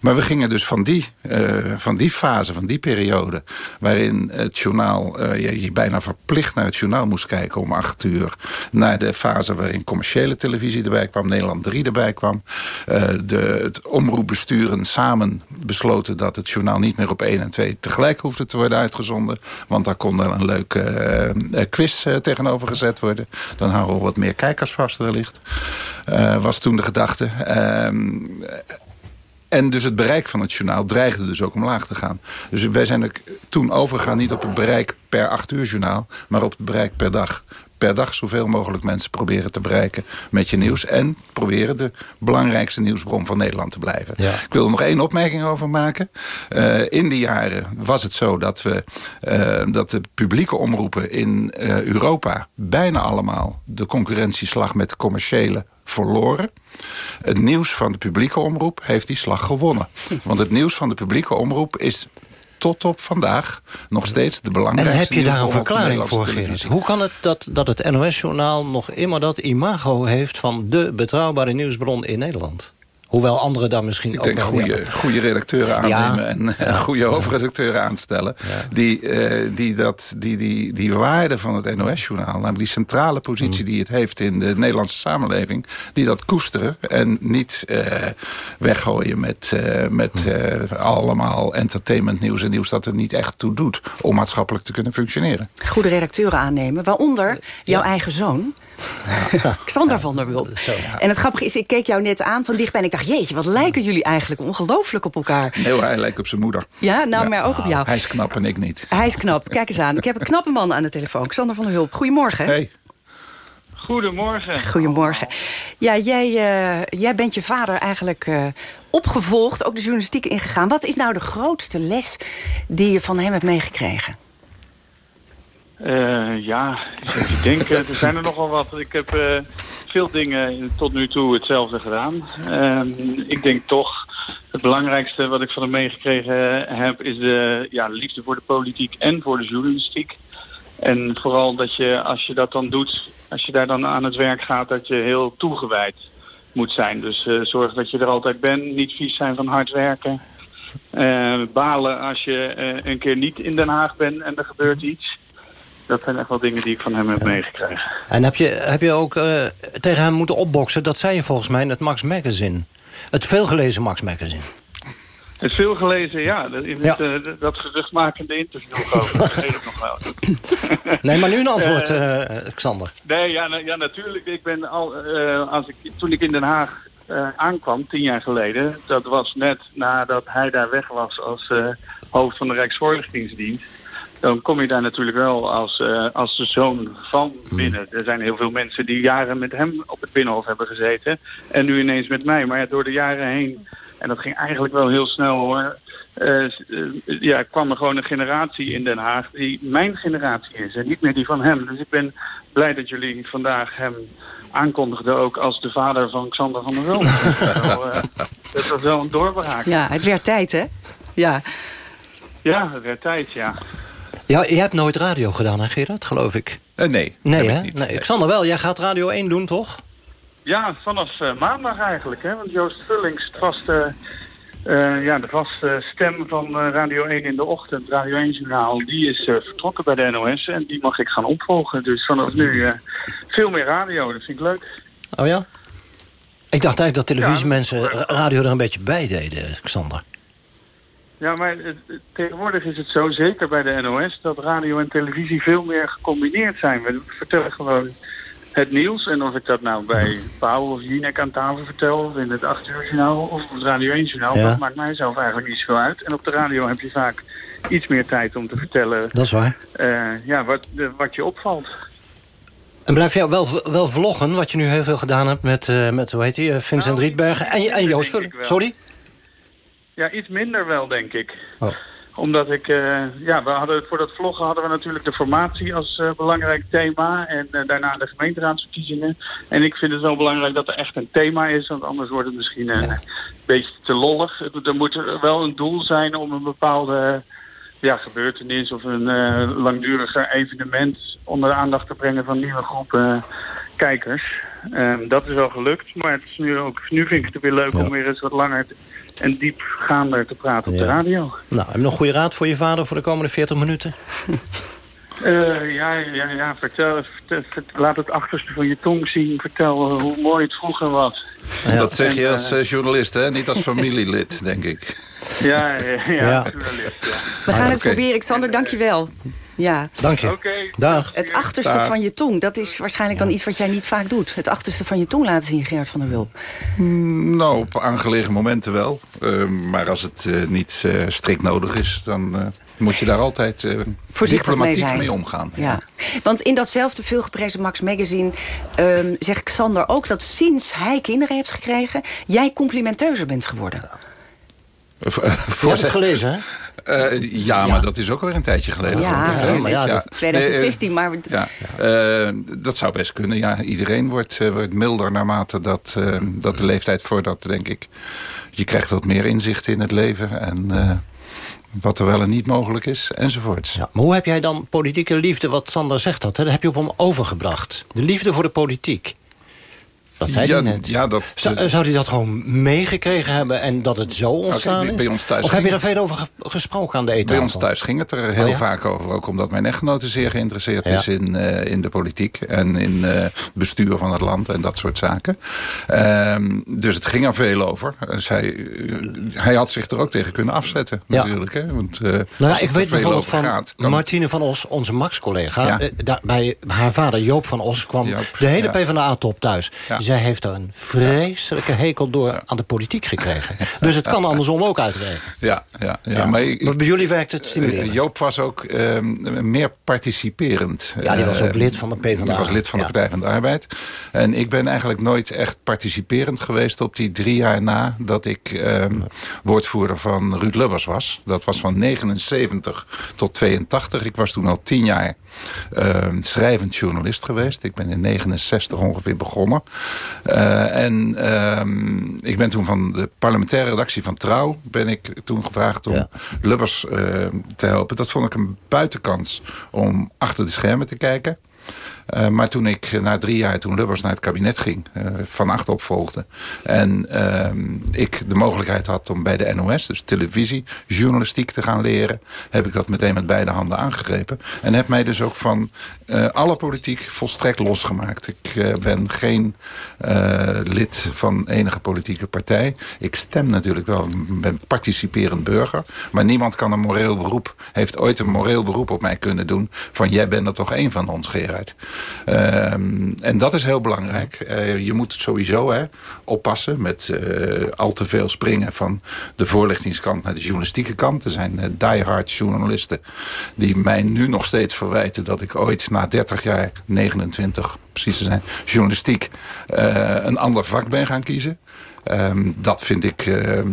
Maar we gingen dus van die, uh, van die fase, van die periode, waarin het journaal, je, bijna verplicht naar het journaal moest kijken om 8 uur, naar de fase waarin commerciële televisie erbij kwam, Nederland 3 erbij kwam. De, het omroepbesturen samen besloten dat het journaal niet meer op 1 en 2 tegelijk hoefde te worden uitgezonden. Want daar kon er een leuke uh, quiz uh, tegenover gezet worden. Dan houden we wat meer kijkers vast wellicht. Was toen de gedachte. En dus het bereik van het journaal dreigde dus ook omlaag te gaan. Dus wij zijn er toen overgegaan niet op het bereik per 8 uur journaal... maar op het bereik per dag. Per dag zoveel mogelijk mensen proberen te bereiken met je nieuws... en proberen de belangrijkste nieuwsbron van Nederland te blijven. Ja. Ik wil er nog één opmerking over maken. Uh, in die jaren was het zo dat, we, uh, dat de publieke omroepen in uh, Europa... bijna allemaal de concurrentieslag met de commerciële verloren. Het nieuws van de publieke omroep heeft die slag gewonnen. Want het nieuws van de publieke omroep is tot op vandaag nog steeds de belangrijkste En heb je daar een verklaring voor, Gerard? Hoe kan het dat, dat het NOS-journaal nog immer dat imago heeft... van de betrouwbare nieuwsbron in Nederland? Hoewel anderen daar misschien ik ook denk wel goede, goede redacteuren aannemen Ja. en eh, goede hoofdredacteuren aanstellen. Die, eh, die, dat, die, die, die waarde van het NOS-journaal, namelijk die centrale positie die het heeft in de Nederlandse samenleving, die dat koesteren en niet eh, weggooien met, eh, met eh, allemaal entertainmentnieuws en nieuws dat er niet echt toe doet om maatschappelijk te kunnen functioneren. Goede redacteuren aannemen, waaronder jouw eigen zoon. Xander van der Wulp. En het grappige is, ik keek jou net aan van dichtbij... en ik dacht, jeetje, wat lijken jullie eigenlijk ongelooflijk op elkaar. Nee hoor, hij lijkt op zijn moeder. Ja, nou, maar ook op jou. Hij is knap en ik niet. Hij is knap, kijk eens aan. Ik heb een knappe man aan de telefoon, Xander van der Hulp. Goedemorgen. Hey. Goedemorgen. Goedemorgen. Ja, jij, eh, jij bent je vader eigenlijk eh, opgevolgd, ook de journalistiek ingegaan. Wat is nou de grootste les die je van hem hebt meegekregen? Eh, ja, even denken. Er zijn er nogal wat. Ik heb eh, veel dingen tot nu toe hetzelfde gedaan. Ehm, ik denk toch, het belangrijkste wat ik van hem meegekregen heb... is de ja, liefde voor de politiek en voor de journalistiek. En vooral dat je, als je dat dan doet, als je daar dan aan het werk gaat... dat je heel toegewijd moet zijn. Dus eh, zorg dat je er altijd bent. Niet vies zijn van hard werken. Balen als je een keer niet in Den Haag bent en er gebeurt iets. Dat zijn echt wel dingen die ik van hem heb meegekregen. En heb je, heb je ook eh, tegen hem moeten opboksen? Dat zei je volgens mij in het Max Magazine. Het veelgelezen Max Magazine. Het is veel gelezen, ja. Dat, Ja. het, eh, dat geruchtmakende interview over. Dat weet ik nog wel. Nee, maar nu een antwoord, Eh, Xander. Nee, ja, na- ja natuurlijk. Ik ben al, als ik, toen ik in Den Haag aankwam, tien jaar geleden... dat was net nadat hij daar weg was als hoofd van de Rijksvoorlichtingsdienst... dan kom je daar natuurlijk wel als, eh, als de zoon van binnen. Er zijn heel veel mensen die jaren met hem op het Binnenhof hebben gezeten... en nu ineens met mij. Maar ja, door de jaren heen... en dat ging eigenlijk wel heel snel hoor... eh, eh, ja, kwam er gewoon een generatie in Den Haag die mijn generatie is en niet meer die van hem. Dus ik ben blij dat jullie vandaag hem aankondigden ook als de vader van Xander van der Wulp. dat, was wel, dat was wel een doorbraak. Ja, het werd tijd, hè? Ja. Ja, het werd tijd, ja. Ja, je hebt nooit radio gedaan, hè Gerard, geloof ik? Eh, nee, Nee, heb ik hè? niet. Nee. Xander wel, jij gaat Radio 1 doen, toch? Ja, vanaf eh, maandag eigenlijk. Hè? Want Joost Vullings, het vaste, eh, ja, de vaste stem van eh, Radio 1 in de ochtend, Radio 1-journaal, die is eh, vertrokken bij de NOS. En die mag ik gaan opvolgen. Dus vanaf nu eh, veel meer radio. Dat vind ik leuk. Oh ja? Ik dacht eigenlijk dat televisiemensen ra- radio er een beetje bij deden, Xander. Ja, maar het- tegenwoordig is het zo, zeker bij de NOS, dat radio en televisie veel meer gecombineerd zijn. We vertellen gewoon het nieuws. En of ik dat nou bij Pauw of Jinek aan tafel vertel, of in het 8 uur journaal of op het Radio 1 journaal, Ja. dat maakt mij zelf eigenlijk niet zoveel uit. En op de radio heb je vaak iets meer tijd om te vertellen Dat is waar. eh, ja, wat, de- wat je opvalt. En blijf jij wel, wel vloggen, wat je nu heel veel gedaan hebt met, eh, met hoe heet die, eh, Vincent Rietbergen en, en Joost. Sorry? Ja, iets minder wel, denk ik. Oh. Omdat ik, eh, ja, we hadden voor dat vloggen hadden we natuurlijk de formatie als eh, belangrijk thema. En eh, daarna de gemeenteraadsverkiezingen. En ik vind het wel belangrijk dat er echt een thema is. Want anders wordt het misschien een beetje te lollig. Er moet er wel een doel zijn om een bepaalde ja, gebeurtenis of een langduriger evenement onder de aandacht te brengen van nieuwe groepen kijkers. Ehm, dat is wel gelukt, maar het is nu, ook, nu vind ik het weer leuk om weer eens wat langer te- en diepgaander te praten op de radio. Nou, heb je nog goede raad voor je vader voor de komende 40 minuten? Eh, ja, ja, ja, vertel, vertel- vertel- laat het achterste van je tong zien. Vertel eh, hoe mooi het vroeger was. Dat zeg je als eh, eh, journalist, hè? niet als familielid, denk ik. Ja, ja, ja, Ja. journalist, ja. We gaan het oké. proberen, Xander, dankjewel. Ja. Dank je. Oké. Dag. Het achterste Dag. van je tong, dat is waarschijnlijk dan iets wat jij niet vaak doet. Het achterste van je tong laten zien, Gerard van der Wulp. Nou, op aangelegen momenten wel. Eh, maar als het eh, niet eh, strikt nodig is, dan eh, moet je daar altijd eh, mee diplomatiek zijn. mee omgaan. Ja. Want in datzelfde veelgeprezen Max Magazine ehm, zegt Xander ook dat sinds hij kinderen heeft gekregen, jij complimenteuzer bent geworden. Eh, Je hebt het gelezen, hè? Eh, ja, maar dat is ook alweer een tijdje geleden. Ja, ja, maar ja, dat- 2016, maar- eh, ja, eh, dat zou best kunnen. Ja, iedereen wordt, eh, wordt milder naarmate dat, dat de leeftijd voordat, denk ik. Je krijgt wat meer inzicht in het leven. En eh, wat er wel en niet mogelijk is, enzovoorts. Ja, maar hoe heb jij dan politieke liefde, wat Sander zegt dat, hè? dat heb je op hem overgebracht. De liefde voor de politiek. Dat zei ja, hij net. Ja, dat, zou, zou hij dat gewoon meegekregen hebben en dat het zo ontstaan bij, is? bij ons thuis of heb je er veel over ge- gesproken aan de Bij eettafel? ons thuis ging het er heel Oh ja? vaak over. Ook omdat mijn echtgenote zeer geïnteresseerd Ja. is in, eh, in de politiek. En in eh, bestuur van het land en dat soort zaken. Ehm, dus het ging er veel over. Dus hij, eh, hij had zich er ook tegen kunnen afzetten natuurlijk. Hè? Want, eh, Nou ja, ik weet bijvoorbeeld van gaat, Martine van Os, onze Max-collega. Eh, bij haar vader Joop van Os kwam de hele. PvdA-top thuis. Zij heeft er een vreselijke hekel door aan de politiek gekregen. dus het kan andersom ook uitwerken. Ja, ja, ja. Ja. Maar, ik- Maar bij jullie werkt het stimulerend. Eh, Joop was ook ehm, meer participerend. Ja, die was ook Eh, lid van de PvdA. Die was lid van Ja. de Partij van de Arbeid. En ik ben eigenlijk nooit echt participerend geweest... op die drie jaar na dat ik ehm, woordvoerder van Ruud Lubbers was. Dat was van 79 tot 82. Ik was toen al tien jaar ehm, schrijvend journalist geweest. Ik ben in 69 ongeveer begonnen. Eh, en ehm, ik ben toen van de parlementaire redactie van Trouw... ben ik toen gevraagd om Lubbers eh, te helpen. Dat vond ik een buitenkans om achter de schermen te kijken. Eh, maar toen ik eh, na drie jaar, toen Lubbers naar het kabinet ging, eh, van acht opvolgde. En ehm, ik de mogelijkheid had om bij de NOS, dus televisie, journalistiek te gaan leren. Heb ik dat meteen met beide handen aangegrepen. En heb mij dus ook van alle politiek volstrekt losgemaakt. Ik ben geen lid van enige politieke partij. Ik stem natuurlijk wel, ben participerend burger. Maar niemand kan een moreel beroep, heeft ooit een moreel beroep op mij kunnen doen. Van jij bent er toch één van ons, Gerard. Ehm, en dat is heel belangrijk. Eh, je moet sowieso hè, oppassen met eh, al te veel springen van de voorlichtingskant naar de journalistieke kant. Er zijn eh, diehard journalisten die mij nu nog steeds verwijten dat ik ooit na 30 jaar, 29 precies te zijn, journalistiek, een ander vak ben gaan kiezen. Ehm, dat vind ik eh, eh,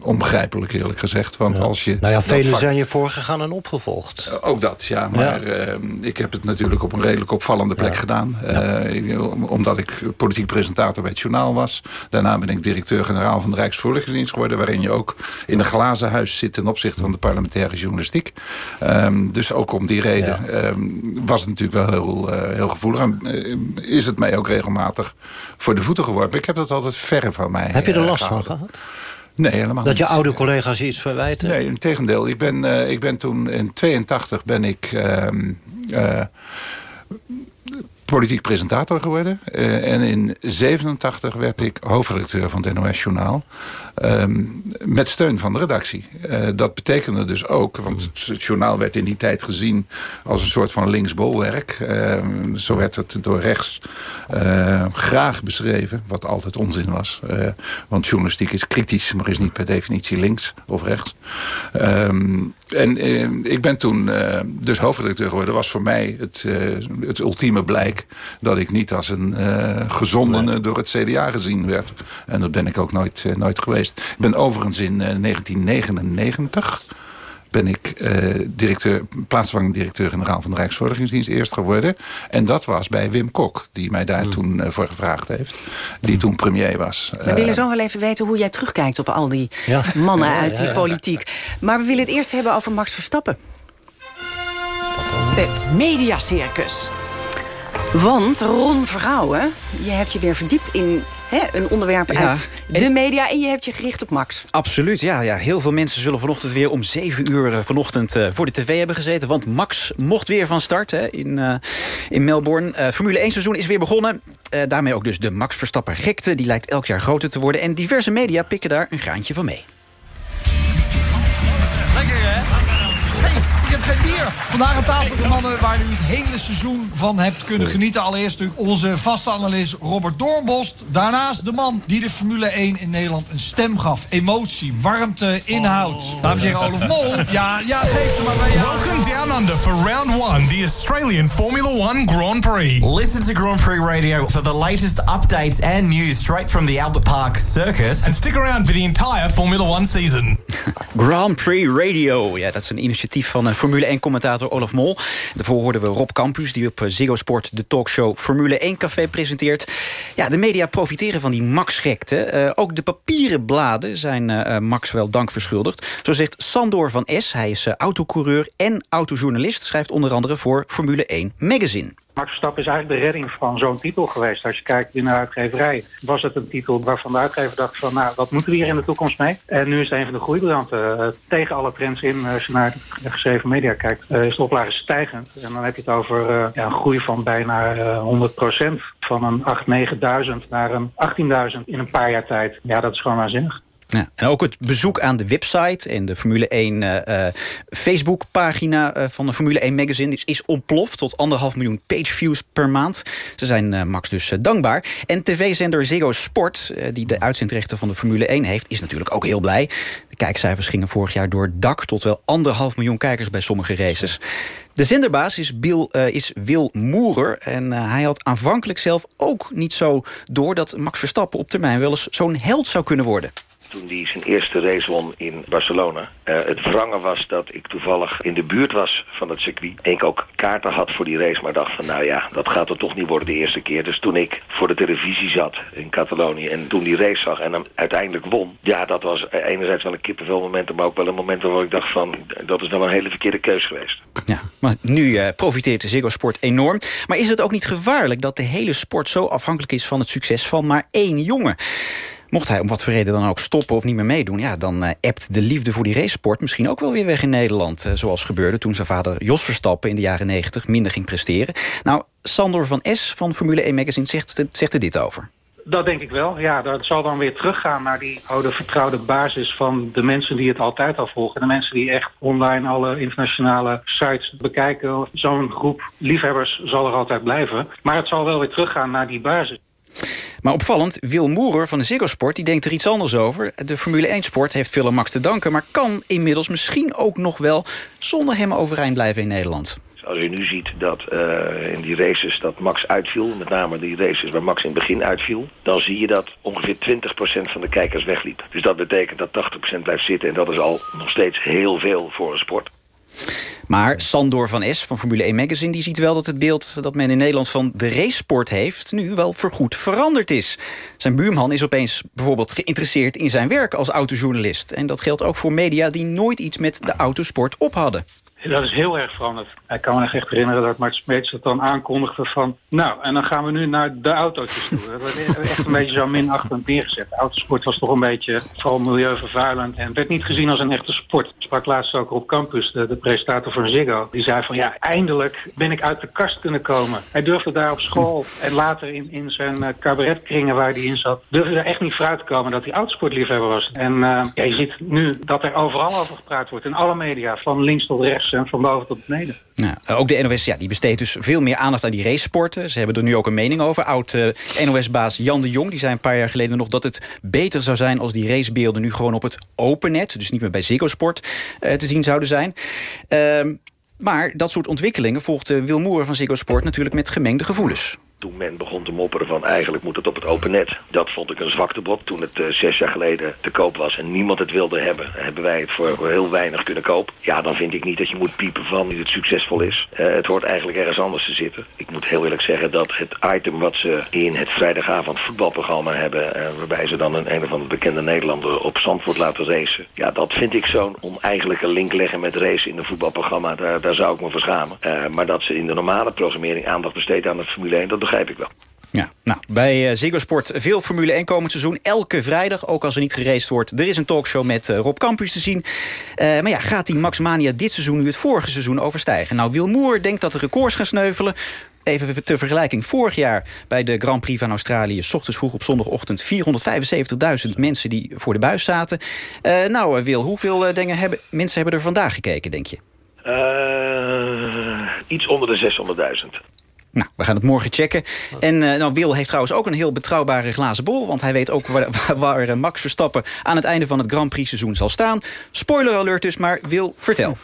onbegrijpelijk eerlijk gezegd. Want als je Nou ja, velen vak- zijn je voorgegaan en opgevolgd. ook dat, ja. Maar ehm, ik heb het natuurlijk op een redelijk opvallende plek gedaan. Eh, omdat ik politiek presentator bij het journaal was. Daarna ben ik directeur-generaal van de Rijksvoorlichtingsdienst geworden. Waarin je ook in een glazen huis zit ten opzichte van de parlementaire journalistiek. Ehm, dus ook om die reden ehm, was het natuurlijk wel heel, eh, heel gevoelig. En eh, is het mij ook regelmatig voor de voeten geworpen. Ik heb dat altijd verre van mij Heb je er eh, last van gehad? Nee, helemaal Dat je oude collega's je iets verwijten? Nee, in tegendeel. Ik ben, eh, ik ben toen in 82 ben ik ehm, eh, politiek presentator geworden. En in 87 werd ik hoofdredacteur van het NOS Journaal. Ehm, met steun van de redactie. Eh, dat betekende dus ook, want het journaal werd in die tijd gezien als een soort van linksbolwerk. Ehm, zo werd het door rechts eh, graag beschreven, wat altijd onzin was. Eh, want journalistiek is kritisch, maar is niet per definitie links of rechts. Ehm, en ik ben toen dus hoofdredacteur geworden. was voor mij het, het ultieme blijk dat ik niet als een gezondene door het CDA gezien werd. En dat ben ik ook nooit, nooit geweest. Ik ben overigens in eh, 1999 ben ik eh, directeur, plaatsvervangend directeur-generaal van de Rijksvoorlichtingsdienst eerst geworden. En dat was bij Wim Kok, die mij daar toen eh, voor gevraagd heeft. Die toen premier was. We Eh, willen zo wel even weten hoe jij terugkijkt op al die Ja. mannen Ja, uit ja, die ja. politiek. Maar we willen het eerst hebben over Max Verstappen. Het Mediacircus. Want Ron Vergouwen, je hebt je weer verdiept in hè, een onderwerp Ja, uit de media... en je hebt je gericht op Max. Absoluut, ja, ja. Heel veel mensen zullen vanochtend weer om 7 uur eh, vanochtend eh, voor de tv hebben gezeten. Want Max mocht weer van start hè, in, eh, in Melbourne. Eh, Formule 1 seizoen is weer begonnen. Eh, daarmee ook dus de Max Verstappen gekte. Die lijkt elk jaar groter te worden. En diverse media pikken daar een graantje van mee. Lekker hè? Hey, ik heb Vandaag aan tafel de mannen waar u het hele seizoen van hebt kunnen genieten. Allereerst natuurlijk onze vaste analist Robert Doornbost. Daarnaast de man die de Formule 1 in Nederland een stem gaf. Emotie, warmte, inhoud. Oh. Dames en heren, Olaf Mol. Ja, ja, geef ze maar bij jou. Welcome down under for round 1, the Australian Formula 1 Grand Prix. Listen to Grand Prix Radio for the latest updates and news straight from the Albert Park Circus. And stick around for the entire Formula 1 season. Grand Prix Radio, ja, dat is een initiatief van eh, Formule 1 commentator Olaf Mol. Daarvoor hoorden we Rob Campus, die op eh, Ziggo Sport de talkshow Formule 1 Café presenteert. Ja, de media profiteren van die Max-gekte. Eh, ook de papieren bladen zijn eh, Max wel dank verschuldigd. Zo zegt Sandor van S, hij is autocoureur en autojournalist... schrijft onder andere voor Formule 1 Magazine. Max is eigenlijk de redding van zo'n titel geweest. Als je kijkt binnen de uitgeverij, was het een titel waarvan de uitgever dacht van... nou, wat moeten we hier in de toekomst mee? En nu is het een van de groeibranten. Uh, tegen alle trends in, als je naar de geschreven media kijkt, uh, is de oplage stijgend. En dan heb je het over ja, een groei van bijna 100% Van een 8.000, 9.000 naar een 18.000 in een paar jaar tijd. Ja, dat is gewoon waanzinnig. Ja, en ook het bezoek aan de website en de Formule 1 uh, Facebookpagina uh, van de Formule 1 magazine is, is ontploft tot anderhalf miljoen pageviews per maand. Ze zijn uh, Max dus dankbaar. En tv-zender Ziggo Sport, die de uitzendrechten van de Formule 1 heeft, is natuurlijk ook heel blij. De kijkcijfers gingen vorig jaar door dak tot wel anderhalf miljoen kijkers bij sommige races. De zenderbaas is, Bill, is Wil Moerer. En hij had aanvankelijk zelf ook niet zo door... dat Max Verstappen op termijn wel eens zo'n held zou kunnen worden toen hij zijn eerste race won in Barcelona. Uh, het wrange was dat ik toevallig in de buurt was van het circuit. En ik ook kaarten had voor die race, maar dacht van nou ja, dat gaat er toch niet worden de eerste keer. Dus toen ik voor de televisie zat in Catalonië en toen die race zag en hem uiteindelijk won. Ja, dat was enerzijds wel een kippenvel moment, maar ook wel een moment waarop ik dacht van dat is dan een hele verkeerde keus geweest. Ja, maar nu uh, profiteert de Ziggo Sport enorm. Maar is het ook niet gevaarlijk dat de hele sport zo afhankelijk is van het succes van maar één jongen? Mocht hij om wat voor reden dan ook stoppen of niet meer meedoen... Ja, dan uh, appt de liefde voor die racesport misschien ook wel weer weg in Nederland. Uh, zoals gebeurde toen zijn vader Jos Verstappen in de jaren 90 minder ging presteren. Nou, Sandor van S van Formule 1 Magazine zegt, zegt er dit over. Dat denk ik wel. Ja, dat zal dan weer teruggaan naar die oude vertrouwde basis van de mensen die het altijd al volgen. De mensen die echt online alle internationale sites bekijken. Zo'n groep liefhebbers zal er altijd blijven. Maar het zal wel weer teruggaan naar die basis. Maar opvallend, Wil Moerer van de Ziggo die denkt er iets anders over. De Formule 1-sport heeft Willem Max te danken... maar kan inmiddels misschien ook nog wel zonder hem overeind blijven in Nederland. Als je nu ziet dat uh, in die races dat Max uitviel... met name die races waar Max in het begin uitviel... dan zie je dat ongeveer 20% van de kijkers wegliep. Dus dat betekent dat 80% blijft zitten... en dat is al nog steeds heel veel voor een sport. Maar Sandor van S van Formule 1 Magazine... die ziet wel dat het beeld dat men in Nederland van de racesport heeft... nu wel voorgoed veranderd is. Zijn buurman is opeens bijvoorbeeld geïnteresseerd in zijn werk als autojournalist. En dat geldt ook voor media die nooit iets met de autosport op hadden. Dat is heel erg veranderd. Ik kan me nog echt herinneren dat Mart Smeets het dan aankondigde van... nou, en dan gaan we nu naar de autootjes toe. Dat werd echt een beetje zo minachtend neergezet. De autosport was toch een beetje vooral milieuvervuilend... en werd niet gezien als een echte sport. Ik sprak laatst ook op campus, de, de presentator van Ziggo. Die zei van, ja, eindelijk ben ik uit de kast kunnen komen. Hij durfde daar op school en later in, in zijn uh, cabaretkringen waar hij in zat... durfde daar echt niet vooruit te komen dat hij autosportliefhebber was. En uh, ja, je ziet nu dat er overal over gepraat wordt. In alle media, van links tot rechts van boven tot beneden. Ja, ook de NOS ja, die besteedt dus veel meer aandacht aan die racesporten. Ze hebben er nu ook een mening over. Oud uh, NOS-baas Jan de Jong die zei een paar jaar geleden nog... dat het beter zou zijn als die racebeelden nu gewoon op het open net... dus niet meer bij Ziggo Sport uh, te zien zouden zijn. Uh, maar dat soort ontwikkelingen volgde Wil Moer van Ziggo Sport... natuurlijk met gemengde gevoelens toen men begon te mopperen van eigenlijk moet het op het open net. Dat vond ik een zwaktebod toen het uh, zes jaar geleden te koop was en niemand het wilde hebben. Hebben wij het voor heel weinig kunnen kopen. Ja, dan vind ik niet dat je moet piepen van dat het succesvol is. Uh, het hoort eigenlijk ergens anders te zitten. Ik moet heel eerlijk zeggen dat het item wat ze in het vrijdagavond voetbalprogramma hebben... Uh, waarbij ze dan een, een of andere bekende Nederlander op Zandvoort laten racen. Ja, dat vind ik zo'n oneigenlijke link leggen met racen in een voetbalprogramma. Daar, daar zou ik me voor schamen. maar dat ze in de normale programmering aandacht besteedt aan het Formule 1, dat begrijp ik wel. Ja, nou, bij uh, Ziggo Sport veel Formule 1 komend seizoen. Elke vrijdag, ook als er niet geraced wordt. Er is een talkshow met uh, Rob Campus te zien. Uh, maar ja, gaat die Max Mania dit seizoen nu het vorige seizoen overstijgen? Nou, Wil Moer denkt dat de records gaan sneuvelen. Even ter vergelijking, vorig jaar bij de Grand Prix van Australië... S ochtends vroeg op zondagochtend 475.000 mensen die voor de buis zaten. nou, Wil, hoeveel dingen hebben, mensen hebben er vandaag gekeken, denk je? iets onder de 600.000. Nou, we gaan het morgen checken. En uh, nou, Wil heeft trouwens ook een heel betrouwbare glazen bol... want hij weet ook waar, waar, waar, Max Verstappen aan het einde van het Grand Prix seizoen zal staan. Spoiler alert dus, maar Wil, vertel.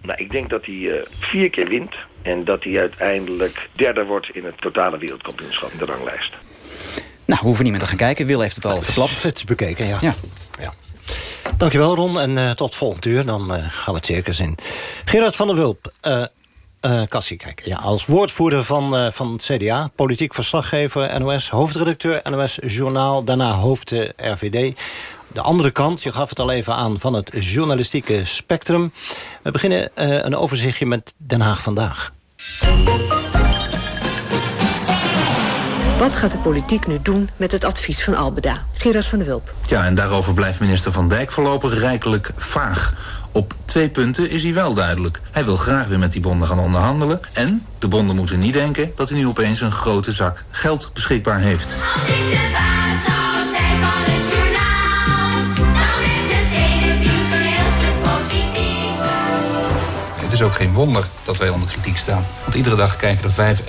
Nou, ik denk dat hij uh, vier keer wint... en dat hij uiteindelijk derde wordt in het totale wereldkampioenschap in de ranglijst. Nou, we hoeven niet meer te gaan kijken. Wil heeft het al verklapt. Het is bekeken, ja. ja. ja. Dankjewel, Ron. En uh, tot volgend uur. Dan gaan we het circus in. Gerard van der Wulp, Uh, Cassie, kijk. Ja, als woordvoerder van, uh, van het CDA, politiek verslaggever NOS... hoofdredacteur NOS Journaal, daarna hoofd RVD. De andere kant, je gaf het al even aan, van het journalistieke spectrum. We beginnen uh, een overzichtje met Den Haag Vandaag. Wat gaat de politiek nu doen met het advies van Albeda? Gerard van der Wulp. Ja, en daarover blijft minister Van Dijk voorlopig rijkelijk vaag. Op twee punten is hij wel duidelijk. Hij wil graag weer met die bonden gaan onderhandelen. En de bonden moeten niet denken dat hij nu opeens een grote zak geld beschikbaar heeft. Is ook geen wonder dat wij onder kritiek staan. Want iedere dag kijken er 5,5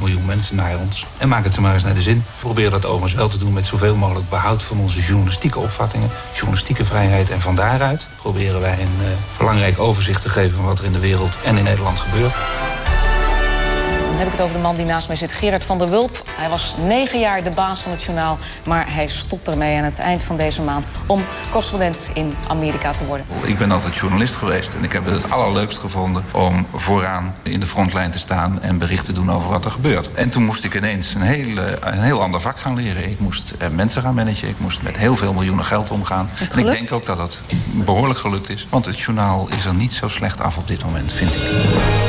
miljoen mensen naar ons. En maak het ze maar eens naar de zin. We proberen dat overigens wel te doen met zoveel mogelijk behoud van onze journalistieke opvattingen, journalistieke vrijheid. En van daaruit proberen wij een uh, belangrijk overzicht te geven van wat er in de wereld en in Nederland gebeurt. Dan heb ik het over de man die naast mij zit, Gerard van der Wulp. Hij was negen jaar de baas van het journaal, maar hij stopt ermee aan het eind van deze maand om correspondent in Amerika te worden. Ik ben altijd journalist geweest en ik heb het het allerleukst gevonden om vooraan in de frontlijn te staan en berichten te doen over wat er gebeurt. En toen moest ik ineens een heel, een heel ander vak gaan leren. Ik moest eh, mensen gaan managen, ik moest met heel veel miljoenen geld omgaan. En ik denk ook dat dat behoorlijk gelukt is, want het journaal is er niet zo slecht af op dit moment, vind ik.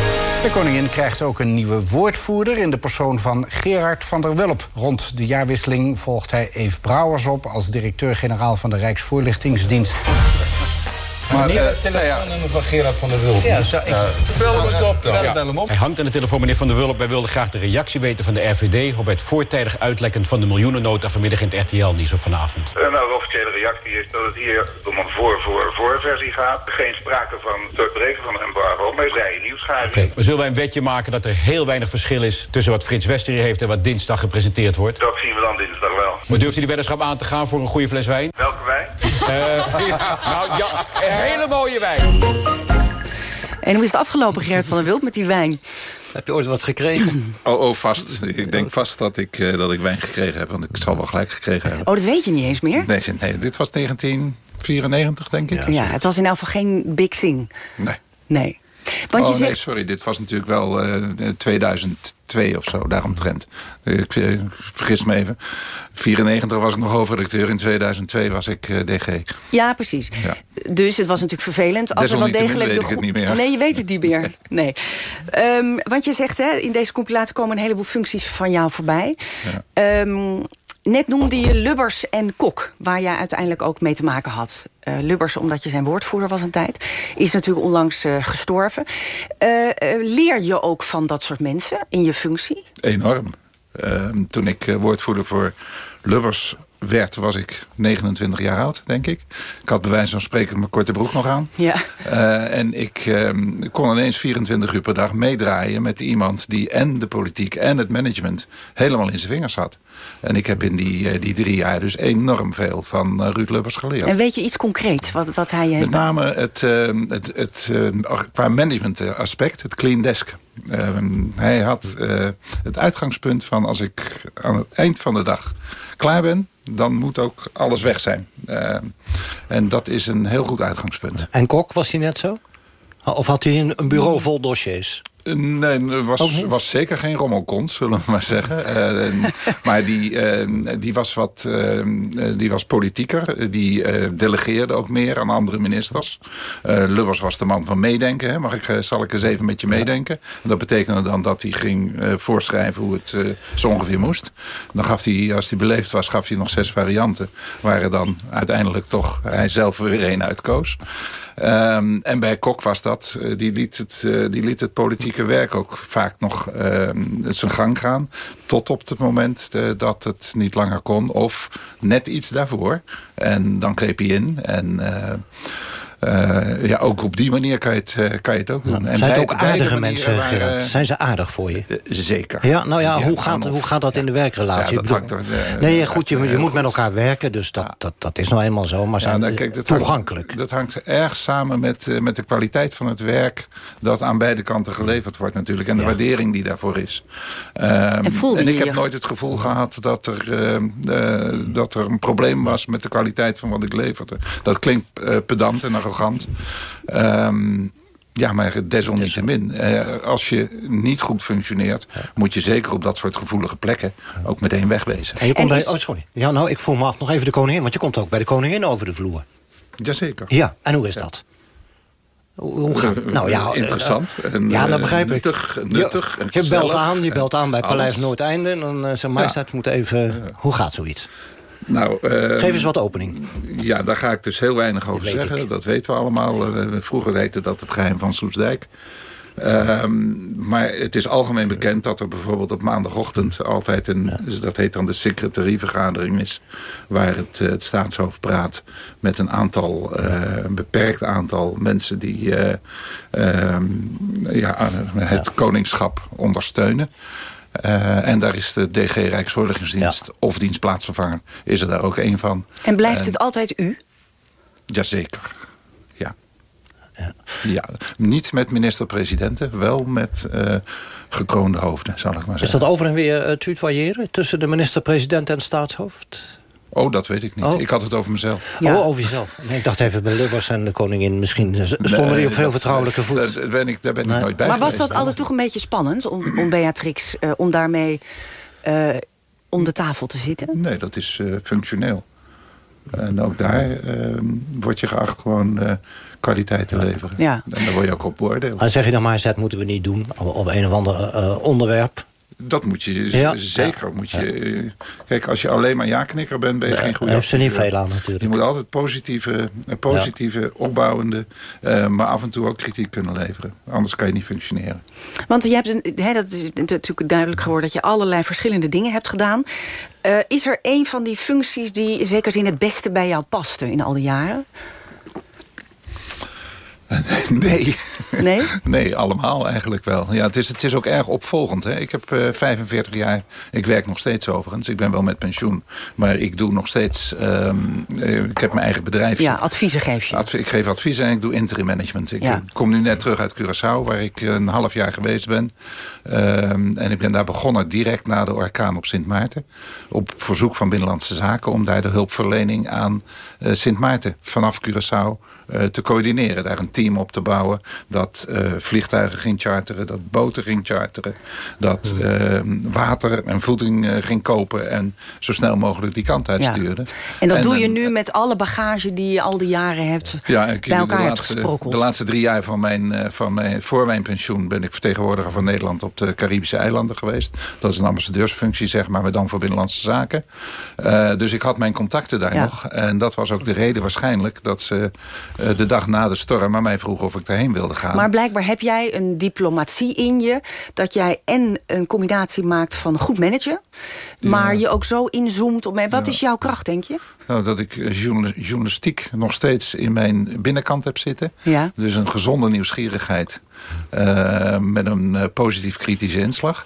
De koningin krijgt ook een nieuwe woordvoerder in de persoon van Gerard van der Wulp. Rond de jaarwisseling volgt hij Eve Brouwers op als directeur-generaal van de Rijksvoorlichtingsdienst. Maar uh, telefoonnummer van Gerard van der Wulp. Ja, ik... Bel hem eens op dan. Bel, bel hem op. Hij hangt aan de telefoon, meneer Van der Wulp. Wij wilden graag de reactie weten van de RVD... op het voortijdig uitlekken van de miljoenennota vanmiddag in het RTL-nieuws op vanavond. Uh, nou, de officiële reactie is dat het hier om een voor-voor-voor-versie gaat. Geen sprake van het doorbreken van een embargo, maar vrije nieuwsgeving. Okay. Maar zullen wij een wetje maken dat er heel weinig verschil is... tussen wat Frits Wester hier heeft en wat dinsdag gepresenteerd wordt? Dat zien we dan dinsdag wel. Maar durft u die weddenschap aan te gaan voor een goede fles wijn? Welke wijn? Uh, ja, nou, ja, hele mooie wijn. En hoe is het afgelopen, Gerard van der Wulp, met die wijn? Heb je ooit wat gekregen? Oh, oh vast. Ik denk vast dat ik, uh, dat ik wijn gekregen heb. Want ik zal wel gelijk gekregen hebben. Oh, dat weet je niet eens meer? Nee, nee dit was 1994, denk ik. Ja, ja het was in elk geval geen big thing. Nee. Nee. Want oh, je zegt... nee, sorry. Dit was natuurlijk wel uh, 2002 of zo, daaromtrent. Ik, ik vergis me even. 94 was ik nog hoofdredacteur. In 2002 was ik uh, DG. Ja, precies. Ja. Dus het was natuurlijk vervelend. Als er wel degelijk weet ik het niet meer. Nee, je weet het niet meer. Nee. Um, want je zegt, hè, in deze compilatie komen een heleboel functies van jou voorbij. Ja. Um, Net noemde je Lubbers en Kok, waar jij uiteindelijk ook mee te maken had. Uh, Lubbers, omdat je zijn woordvoerder was een tijd, is natuurlijk onlangs uh, gestorven. Uh, leer je ook van dat soort mensen in je functie? Enorm. Ehm, toen ik woordvoerder voor Lubbers werd, was ik 29 jaar oud, denk ik. Ik had bij wijze van spreken mijn korte broek nog aan. Ja. Uh, en ik uh, kon ineens 24 uur per dag meedraaien met iemand die en de politiek en het management helemaal in zijn vingers had. En ik heb in die, uh, die drie jaar dus enorm veel van Ruud Lubbers geleerd. En weet je iets concreets wat, wat hij heeft? Met name het, het, het, qua management aspect, het clean desk. hij had het uitgangspunt van als ik aan het eind van de dag klaar ben dan moet ook alles weg zijn. Uh, en dat is een heel goed uitgangspunt. En Kok, was hij net zo? Of had hij een bureau vol dossiers? Nee, was, was zeker geen rommelkont, zullen we maar zeggen. Uh, maar die, uh, die was wat uh, die was politieker. Die delegeerde ook meer aan andere ministers. Lubbers was de man van meedenken. Hè. Mag ik, zal ik eens even met je meedenken? En dat betekende dan dat hij ging voorschrijven hoe het zo ongeveer moest. Dan gaf hij, als hij beleefd was, gaf hij nog zes varianten. Waar er dan uiteindelijk toch hij zelf weer één uitkoos. Um, en bij Kok was dat, uh, die, liet het, uh, die liet het politieke werk ook vaak nog uh, zijn gang gaan. Tot op het moment uh, dat het niet langer kon. Of net iets daarvoor. En dan greep hij in. En uh, ja, ook op die manier kan je het, uh, kan je het ook doen. Ja, en zijn het ook aardige mensen, waar, Gerard? Zijn ze aardig voor je? Uh, zeker. Ja, nou ja, ja hoe, gaat, hoe gaat dat in de werkrelatie? Ja, dat hangt er, nee, goed, je, je moet met elkaar werken, dus dat, dat, dat is nou eenmaal zo. Maar zijn nou, kijk, dat toegankelijk? Hangt, dat hangt erg samen met, met de kwaliteit van het werk... dat aan beide kanten geleverd wordt natuurlijk. En de waardering die daarvoor is. Um, en, en ik heb nooit het gevoel gehad dat er, dat er een probleem was... met de kwaliteit van wat ik leverde. Dat klinkt pedant en arrogant... Um, Ja, maar desalniettemin. Eh, als je niet goed functioneert... moet je zeker op dat soort gevoelige plekken... ook meteen wegwezen. En je komt bij, oh, sorry. Ja, nou, ik voel me af nog even de koningin. Want je komt ook bij de koningin over de vloer. Jazeker. Ja, en hoe is dat? Hoe, gaat Eh, Nou ja, eh, interessant en, ja, dat begrijp nuttig, ik. nuttig Je, je belt aan, je belt aan bij Paleis. Noordeinde. En dan uh, zijn majesteit moet even... Hoe gaat zoiets? Nou, eh, Geef eens wat opening. Ja, daar ga ik dus heel weinig over zeggen. Dat weten we allemaal. Eh, vroeger heette dat het geheim van Soesdijk. Ehm, maar het is algemeen bekend dat er bijvoorbeeld op maandagochtend altijd een, dus dat heet dan de secretarievergadering is, waar het, eh, het staatshoofd praat met een aantal, eh, een beperkt aantal mensen die eh, ehm, ja, het koningschap ondersteunen. Eh, en daar is de DG Rijksvoorlichtingsdienst of dienstplaatsvervanger is er daar ook één van. En blijft het altijd u? Jazeker. Ja. ja. Niet met minister-presidenten, wel met eh, gekroonde hoofden, zal ik maar Is zeggen. dat over en weer uh, tutoyeren tussen de minister-president en het staatshoofd? Oh, dat weet ik niet. Oh. Ik had het over mezelf. Oh, over jezelf. Nee, ik dacht even bij Lubbers en de koningin. Misschien stonden die op veel dat, vertrouwelijke eh, voet. Daar ben ik, daar ben ik Nee. nooit bij Maar was geweest. dat altijd toch een beetje spannend om, om Beatrix, eh, om daarmee eh, om de tafel te zitten? Nee, dat is eh, functioneel. En ook daar eh, word je geacht gewoon eh, kwaliteit te leveren. Ja. En daar word je ook op beoordeeld. Dan zeg je dan maar, dat moeten we niet doen op, op een of ander eh, onderwerp. Dat moet je Ja. zeker. Moet je, eh, Kijk, als je alleen maar ja-knikker bent, ben je geen goede daar heeft ze niet veel aan natuurlijk. Je moet altijd positieve, eh, positieve opbouwende, eh, maar af en toe ook kritiek kunnen leveren. Anders kan je niet functioneren. Want je hebt een, hè, dat is natuurlijk duidelijk geworden dat je allerlei verschillende dingen hebt gedaan. Eh, is er een van die functies die zeker zin het beste bij jou paste in al die jaren? Nee. Nee? Nee, allemaal eigenlijk wel. Ja, het, is, het is ook erg opvolgend. Hè. Ik heb eh 45 jaar, ik werk nog steeds overigens. Ik ben wel met pensioen, maar ik doe nog steeds... ehm, eh, ik heb mijn eigen bedrijfje. Ja, adviezen geef je. Adv- ik geef advies en ik doe interim management. Ik Ja. eh, kom nu net terug uit Curaçao, waar ik eh, een half jaar geweest ben. Ehm, en ik ben daar begonnen direct na de orkaan op Sint Maarten. Op verzoek van Binnenlandse Zaken om daar de hulpverlening aan eh, Sint Maarten vanaf Curaçao eh, te coördineren. Daar een team op te bouwen dat eh, vliegtuigen ging charteren, dat boten ging charteren. Dat eh, water en voeding eh, ging kopen en zo snel mogelijk die kant uitstuurde. En dat doe eh, je nu met alle bagage die je al die jaren hebt ja, ik, bij elkaar de, laatste, de laatste drie jaar van mijn, eh, van mijn, voor mijn pensioen ben ik vertegenwoordiger van Nederland op de Caribische eilanden geweest. Dat is een ambassadeursfunctie, zeg maar, maar dan voor Binnenlandse Zaken. Eh, dus ik had mijn contacten daar Ja. nog. En dat was ook de reden waarschijnlijk dat ze eh, de dag na de storm aan mij vroegen of ik daarheen wilde gaan. Maar blijkbaar heb jij een diplomatie in je... dat jij en een combinatie maakt van goed managen... maar je ook zo inzoomt op... Wat Ja. is jouw kracht, denk je? Nou, dat ik eh, journa- journalistiek nog steeds in mijn binnenkant heb zitten. Ja. Dus een gezonde nieuwsgierigheid eh, met een eh, positief kritische inslag.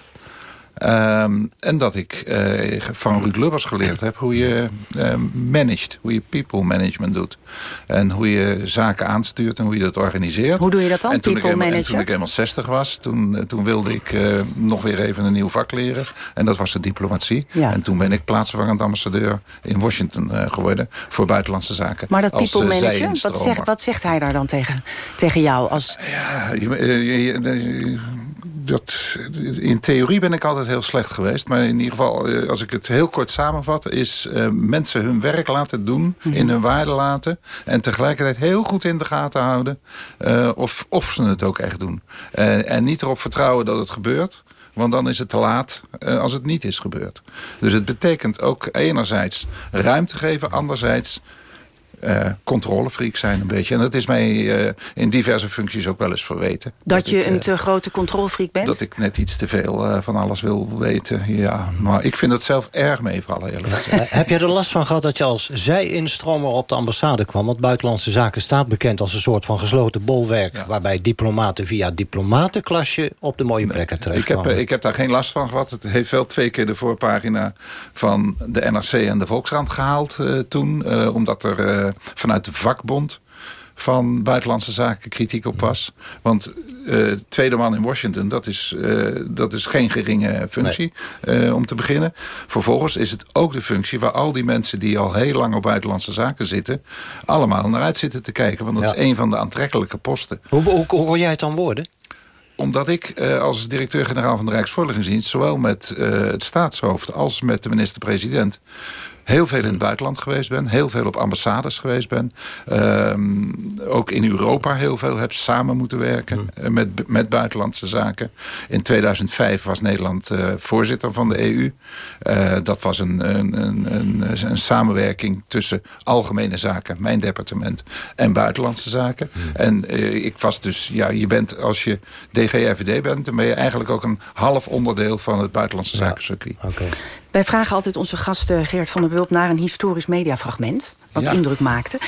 Ehm, en dat ik eh, van Ruud Lubbers geleerd heb hoe je eh, managt, hoe je people management doet. En hoe je zaken aanstuurt en hoe je dat organiseert. Hoe doe je dat dan, En toen, people managen? toen ik eenmaal 60 was, toen, eh, toen wilde ik eh, nog weer even een nieuw vak leren. En dat was de diplomatie. Ja. En toen ben ik plaatsvervangend ambassadeur in Washington geworden voor buitenlandse zaken. Maar dat people managen, wat, zegt, wat zegt hij daar dan tegen, tegen jou? Als, Ja, je- je- je- je- dat, in theorie ben ik altijd heel slecht geweest. Maar in ieder geval, eh, als ik het heel kort samenvat... is eh, mensen hun werk laten doen, Mhm. in hun waarde laten... en tegelijkertijd heel goed in de gaten houden... eh, of, of ze het ook echt doen. En niet erop vertrouwen dat het gebeurt... Want dan is het te laat als het niet is gebeurd. Dus het betekent ook enerzijds ruimte geven... anderzijds eh controlefreak zijn een beetje. En dat is mij eh, in diverse functies ook wel eens verweten. dat je ik, eh, een te grote controlfreak bent? dat ik net iets te veel eh, van alles wil weten. Ja, maar ik vind het zelf erg meevallen, eerlijk gezegd. Heb jij er last van gehad dat je als zij-instromer op de ambassade kwam? Want Buitenlandse Zaken staat bekend als een soort van gesloten bolwerk... waarbij diplomaten via diplomatenklasje op de mooie plekken Ik heb, ik heb daar geen last van gehad. Het heeft wel twee keer de voorpagina van de NRC en de Volkskrant gehaald eh, toen. eh, omdat er eh, vanuit de vakbond van Buitenlandse Zaken kritiek op was. Want uh, tweede man in Washington, dat is, uh, dat is geen geringe functie nee. uh, om te beginnen. Vervolgens is het ook de functie waar al die mensen die al heel lang op Buitenlandse Zaken zitten... allemaal naar uit zitten te kijken. Want dat ja. is een van de aantrekkelijke posten. Hoe, hoe, hoe kon jij het dan worden? Omdat ik als directeur-generaal van de Rijksvoorlichtingsdienst... zowel met het staatshoofd als met de minister-president heel veel in het buitenland geweest ben. Heel veel op ambassades geweest ben. Um, ook in Europa heel veel heb samen moeten werken mm. met, met buitenlandse zaken. In 2005 was Nederland uh, voorzitter van de EU. Uh, dat was een, een, een, een, een samenwerking tussen algemene zaken, mijn departement, en buitenlandse zaken. Mm. En ik was dus, ja, je bent als je DGFVD bent, dan ben je eigenlijk ook een half onderdeel van het buitenlandse ja. zakencircuit. Okay. Wij vragen altijd onze gast uh, Geert van der Wulp naar een historisch mediafragment. Wat ja. indruk maakte.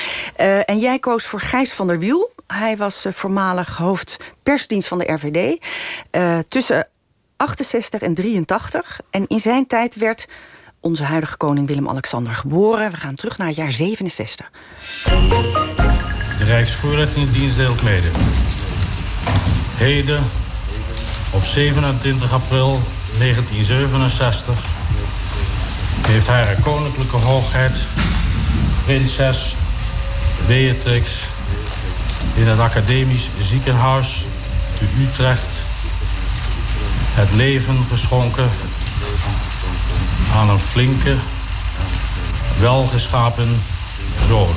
Uh, en jij koos voor Gijs van der Wiel. Hij was uh, voormalig hoofd persdienst van de RVD. tussen 68 en 83. En in zijn tijd werd onze huidige koning Willem-Alexander geboren. We gaan terug naar het jaar 67. De Rijksvoorlichtingsdienst deelt mede. Heden, op 27 april 1967 heeft haar koninklijke hoogheid prinses Beatrix in het academisch ziekenhuis te Utrecht het leven geschonken aan een flinke, welgeschapen zoon.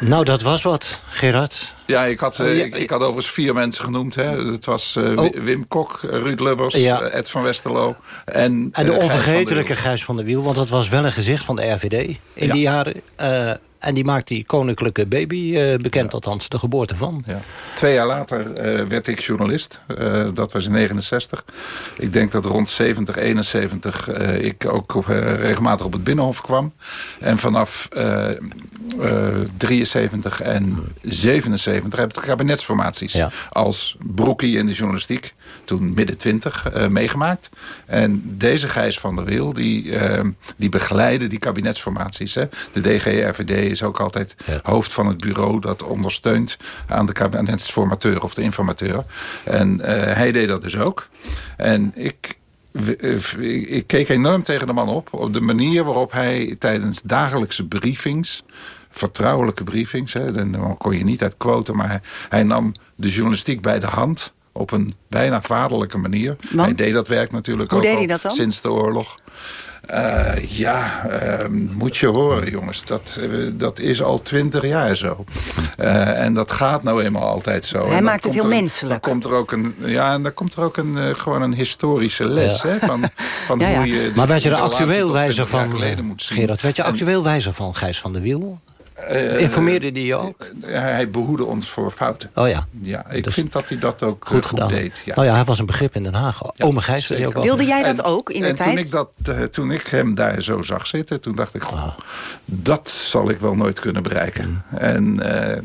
Nou, dat was wat, Gerard. Ja, ik had, uh, ik, ik, had overigens vier mensen genoemd. Hè. Het was uh, oh. Wim Kok, Ruud Lubbers, ja. Ed van Westerlo. En, en de onvergetelijke Gijs van der Wiel. Want dat was wel een gezicht van de RVD in ja. die jaren. En die maakt die koninklijke baby uh, bekend, ja. althans de geboorte van. Ja. Twee jaar later uh, werd ik journalist. Uh, dat was in 69. Ik denk dat rond 70, 71 ik ook op, regelmatig op het Binnenhof kwam. En vanaf 73 en 77 heb ik kabinetsformaties ja. als broekie in de journalistiek toen midden twintig, uh, meegemaakt. En deze Gijs van der Wiel, die, uh, die begeleidde die kabinetsformaties. Hè. De DGRVD is ook altijd ja. hoofd van het bureau... dat ondersteunt aan de kabinetsformateur of de informateur. En uh, hij deed dat dus ook. En ik, ik keek enorm tegen de man op. Op de manier waarop hij tijdens dagelijkse briefings vertrouwelijke briefings. Hè, dan kon je niet uit quoten, maar hij nam de journalistiek bij de hand op een bijna vaderlijke manier. Man? Hij deed dat werk natuurlijk Hoe ook deed al hij dat dan? sinds de oorlog. Uh, ja, uh, moet je horen jongens. Dat, uh, dat is al twintig jaar zo. en dat gaat nou eenmaal altijd zo. Hij en maakt het heel er, menselijk. Dan komt er ook een, ja, en dan komt er ook een, gewoon een historische les. Ja. Hè, van, van ja, ja. Hoe je maar werd je er actueel wijzer van, Gerard, werd je actueel wijzer van Gijs van der Wiel? Uh, Informeerde die je ook? Uh, hij behoede ons voor fouten. Oh ja. Ja, ik dus vind dat hij dat ook goed, goed deed. Ja. Oh ja, hij was een begrip in Den Haag. Ja, Ome Gijs die ook Wilde jij dat en, ook in de en tijd? Toen ik, dat, uh, toen ik hem daar zo zag zitten, toen dacht ik... Goh, ah. dat zal ik wel nooit kunnen bereiken. Mm. En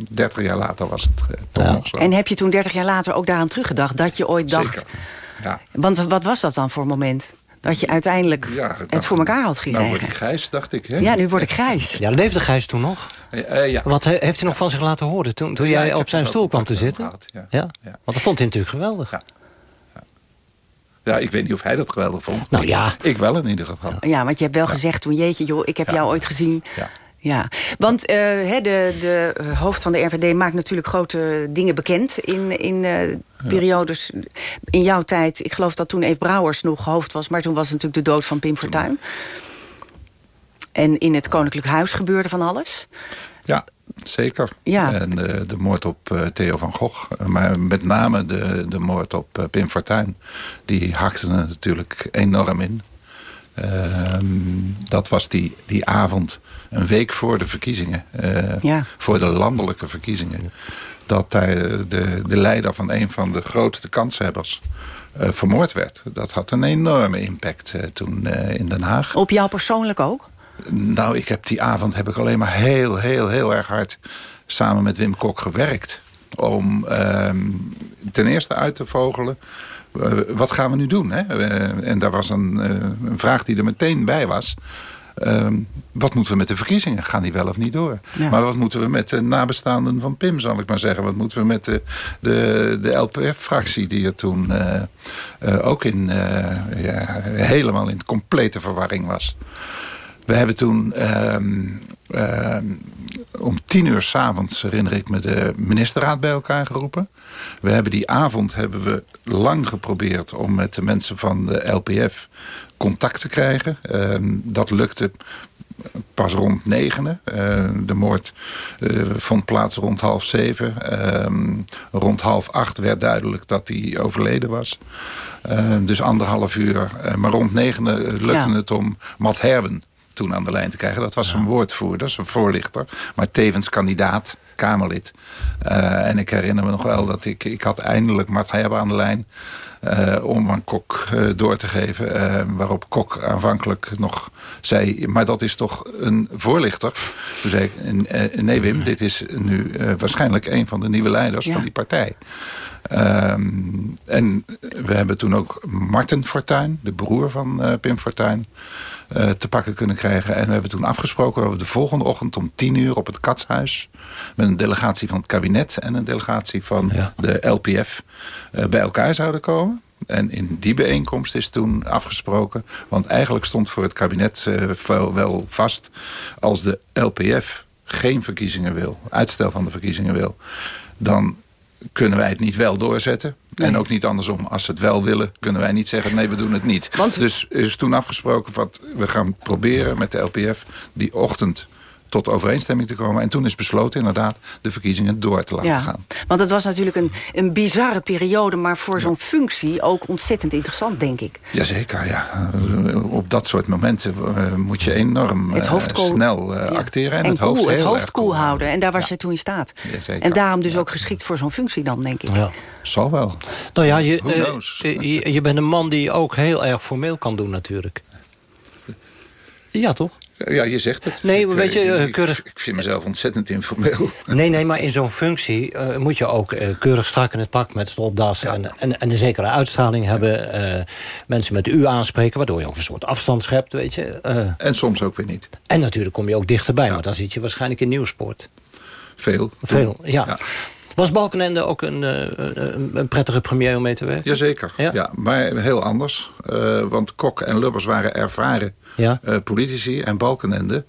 dertig jaar later was het toch ja. nog zo. En heb je toen dertig jaar later ook daaraan teruggedacht? Dat je ooit dacht... Zeker. Ja. Want wat was dat dan voor een moment? Dat je uiteindelijk ja, het voor elkaar had gekregen. Nou word ik grijs, dacht ik. Hè? Ja, nu word ik grijs. Ja, leefde Gijs toen nog? Uh, ja. Wat he, heeft hij nog van zich laten horen toen, toen ja, jij op zijn stoel kwam te zitten? Gehad, ja. Ja? Want dat vond hij natuurlijk geweldig. Ja. Ja, ik weet niet of hij dat geweldig vond. Nou ja. Ik wel in ieder geval. Ja, want je hebt wel gezegd toen, jeetje joh, ik heb jou ooit gezien. Ja. Ja, want uh, de, de hoofd van de RVD maakt natuurlijk grote dingen bekend in, in uh, ja. periodes. In jouw tijd, ik geloof dat toen Eve Brouwers nog hoofd was... maar toen was natuurlijk de dood van Pim Fortuyn. En in het Koninklijk Huis gebeurde van alles. Ja, zeker. Ja. En uh, de moord op Theo van Gogh. Maar met name de, de moord op Pim Fortuyn. Die hakte natuurlijk enorm in. Dat was die, die avond een week voor de verkiezingen. Uh, ja. Voor de landelijke verkiezingen. Dat de, de, de leider van een van de grootste kanshebbers uh, vermoord werd. Dat had een enorme impact uh, toen in Den Haag. Op jou persoonlijk ook? Nou, ik heb die avond heb ik alleen maar heel, heel, heel erg hard samen met Wim Kok gewerkt. Om ten eerste uit te vogelen wat gaan we nu doen? Hè? en daar was een, een vraag die er meteen bij was ehm, wat moeten we met de verkiezingen? Gaan die wel of niet door? Maar wat moeten we met de nabestaanden van Pim, zal ik maar zeggen? Wat moeten we met de, de, de LPF-fractie die er toen eh, eh, ook in, eh, ja, helemaal in complete verwarring was? We hebben toen ehm, ehm, om tien uur s'avonds, herinner ik me, de ministerraad bij elkaar geroepen. We hebben die avond hebben we lang geprobeerd om met de mensen van de LPF contact te krijgen. Ehm, dat lukte pas rond negenen. Uh, de moord uh, vond plaats rond half zeven. Rond half acht werd duidelijk dat hij overleden was. Uh, dus anderhalf uur. maar rond negenen lukte ja. het om Matt Herben toen aan de lijn te krijgen. Dat was een woordvoerder, een voorlichter. Maar tevens kandidaat, Kamerlid. Uh, en ik herinner me nog wel dat ik... Ik had eindelijk Mart aan de lijn... Uh, om aan Kok uh, door te geven. Uh, waarop Kok aanvankelijk nog zei... maar dat is toch een voorlichter? Toen zei ik, nee Wim, dit is nu waarschijnlijk... een van de nieuwe leiders ja. van die partij. Um, en we hebben toen ook Martin Fortuyn, de broer van Pim Fortuyn... Uh, te pakken kunnen krijgen. En we hebben toen afgesproken dat we de volgende ochtend om tien uur op het Katshuis... met een delegatie van het kabinet en een delegatie van ja. de LPF... Uh, bij elkaar zouden komen. En in die bijeenkomst is toen afgesproken... want eigenlijk stond voor het kabinet uh, wel vast... als de LPF geen verkiezingen wil, uitstel van de verkiezingen wil... dan kunnen wij het niet wel doorzetten. Nee. En ook niet andersom. Als ze het wel willen, kunnen wij niet zeggen... nee, we doen het niet. Want... Dus is toen afgesproken... wat we gaan proberen met de LPF... die ochtend tot overeenstemming te komen. En toen is besloten inderdaad de verkiezingen door te laten ja, gaan. Want het was natuurlijk een, een bizarre periode... maar voor zo'n functie ook ontzettend interessant, denk ik. Jazeker, ja. Op dat soort momenten uh, moet je enorm uh, koel, snel ja. acteren. En, en het koel, hoofd, het hoofd koel houden. En daar was ja. je toen in staat. Jazeker. En daarom dus ook geschikt voor zo'n functie dan, denk ik. Ja. Zal wel. Nou ja, je, je, je bent een man die ook heel erg formeel kan doen natuurlijk. Ja, toch? Ja, je zegt het. Nee, weet je, ik, keurig... ik, ik vind mezelf ontzettend informeel. Nee, nee, maar in zo'n functie uh, moet je ook uh, keurig strak in het pak met stropdas... Ja. En, en, en, een zekere uitstraling hebben. Uh, mensen met u aanspreken, waardoor je ook een soort afstand schept, weet je. en soms ook weer niet. En natuurlijk kom je ook dichterbij, ja. maar dan zit je waarschijnlijk in nieuwsport. Veel. Veel, ja. ja. Was Balkenende ook een, een, een, prettige premier om mee te werken? Jazeker, ja. ja maar heel anders. Uh, want Kok en Lubbers waren ervaren ja. uh, politici. En Balkenende,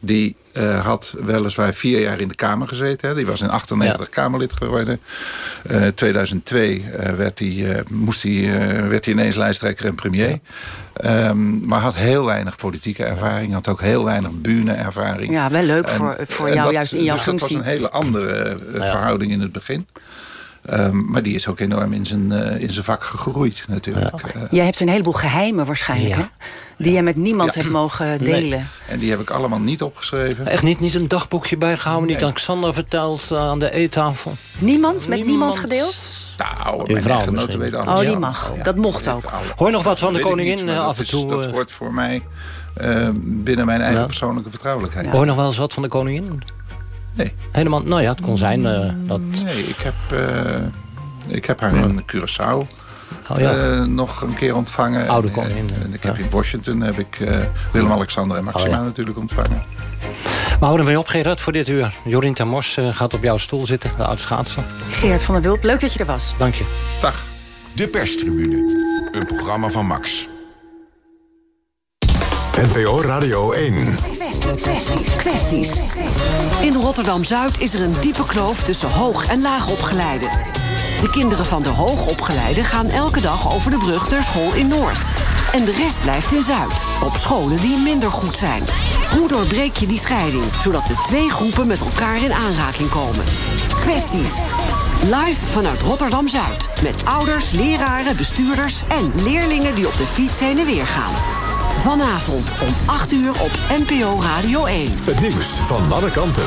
die uh, had weliswaar vier jaar in de Kamer gezeten. Hè. Die was in 98 ja. Kamerlid geworden. In 2002 werd hij, moest hij, werd hij ineens lijsttrekker en premier. Um, maar had heel weinig politieke ervaring. Had ook heel weinig bühne-ervaring. Ja, wel leuk en, voor, voor jou dat, juist in jouw dus functie. dat was een hele andere verhouding in het begin. Um, maar die is ook enorm in zijn, uh, in zijn vak gegroeid natuurlijk. Ja. Uh, Jij hebt een heleboel geheimen waarschijnlijk, ja. hè? Die ja. je met niemand hebt mogen delen. Nee. En die heb ik allemaal niet opgeschreven. Echt niet, niet een dagboekje bijgehouden? Nee. Niet aan Xander verteld uh, aan de eettafel? Niemand? Met niemand, niemand gedeeld? Nou, mijn echtgenoten weten alles. Oh, die mag. Ja. Dat mocht ook. Hoor nog wat van de koningin niet, af en toe? Dat hoort voor mij binnen mijn eigen persoonlijke vertrouwelijkheid. Hoor nog wel eens wat van de koningin? Nee. Helemaal, nou ja, het kon zijn dat... Nee, ik heb... Ik heb haar in Curaçao oh, ja. uh, nog een keer ontvangen. Oude koningin. Ik heb ja. in Washington heb ik uh, Willem-Alexander en Maxima oh, ja. natuurlijk ontvangen. We houden mee op, Gerard, voor dit uur. Jorien ten Mos uh, gaat op jouw stoel zitten, de oud-schaatser. Gerard van der Wulp, leuk dat je er was. Dank je. Dag. De perstribune, een programma van Max. NPO Radio 1. Kwesties. Kwesties. In Rotterdam-Zuid is er een diepe kloof tussen hoog- en laagopgeleiden. De kinderen van de hoogopgeleiden gaan elke dag over de brug ter school in Noord. En de rest blijft in Zuid, op scholen die minder goed zijn. Hoe doorbreek je die scheiding, zodat de twee groepen met elkaar in aanraking komen? Kwesties. Live vanuit Rotterdam-Zuid. Met ouders, leraren, bestuurders en leerlingen die op de fiets heen en weer gaan. Vanavond om 8 uur op NPO Radio 1. Het nieuws van alle kanten.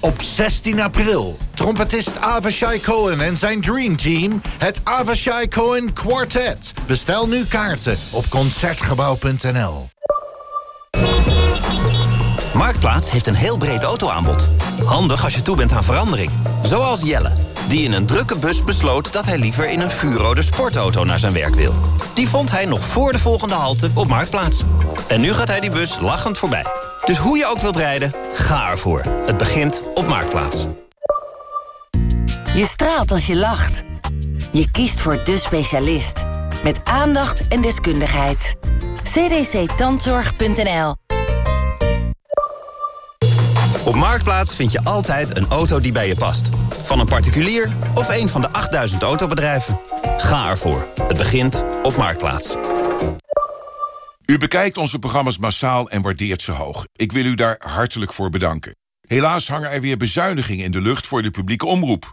Op 16 april. Trompetist Avishai Cohen en zijn Dream Team. Het Avishai Cohen Quartet. Bestel nu kaarten op Concertgebouw.nl. Marktplaats heeft een heel breed autoaanbod. Handig als je toe bent aan verandering. Zoals Jelle, die in een drukke bus besloot... dat hij liever in een vuurrode sportauto naar zijn werk wil. Die vond hij nog voor de volgende halte op Marktplaats. En nu gaat hij die bus lachend voorbij. Dus hoe je ook wilt rijden, ga ervoor. Het begint op Marktplaats. Je straalt als je lacht. Je kiest voor de specialist. Met aandacht en deskundigheid. cdctandzorg.nl Op Marktplaats vind je altijd een auto die bij je past. Van een particulier of een van de 8000 autobedrijven. Ga ervoor. Het begint op Marktplaats. U bekijkt onze programma's massaal en waardeert ze hoog. Ik wil u daar hartelijk voor bedanken. Helaas hangen er weer bezuinigingen in de lucht voor de publieke omroep.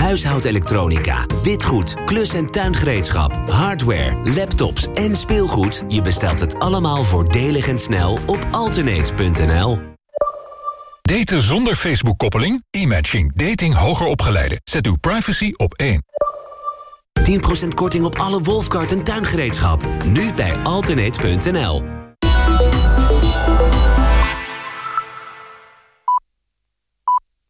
Huishoudelektronica, witgoed, klus- en tuingereedschap, hardware, laptops en speelgoed. Je bestelt het allemaal voordelig en snel op alternate.nl. Daten zonder Facebook-koppeling? E-matching. Dating hoger opgeleiden. Zet uw privacy op één. 10% korting op alle Wolfkart en tuingereedschap. Nu bij alternate.nl.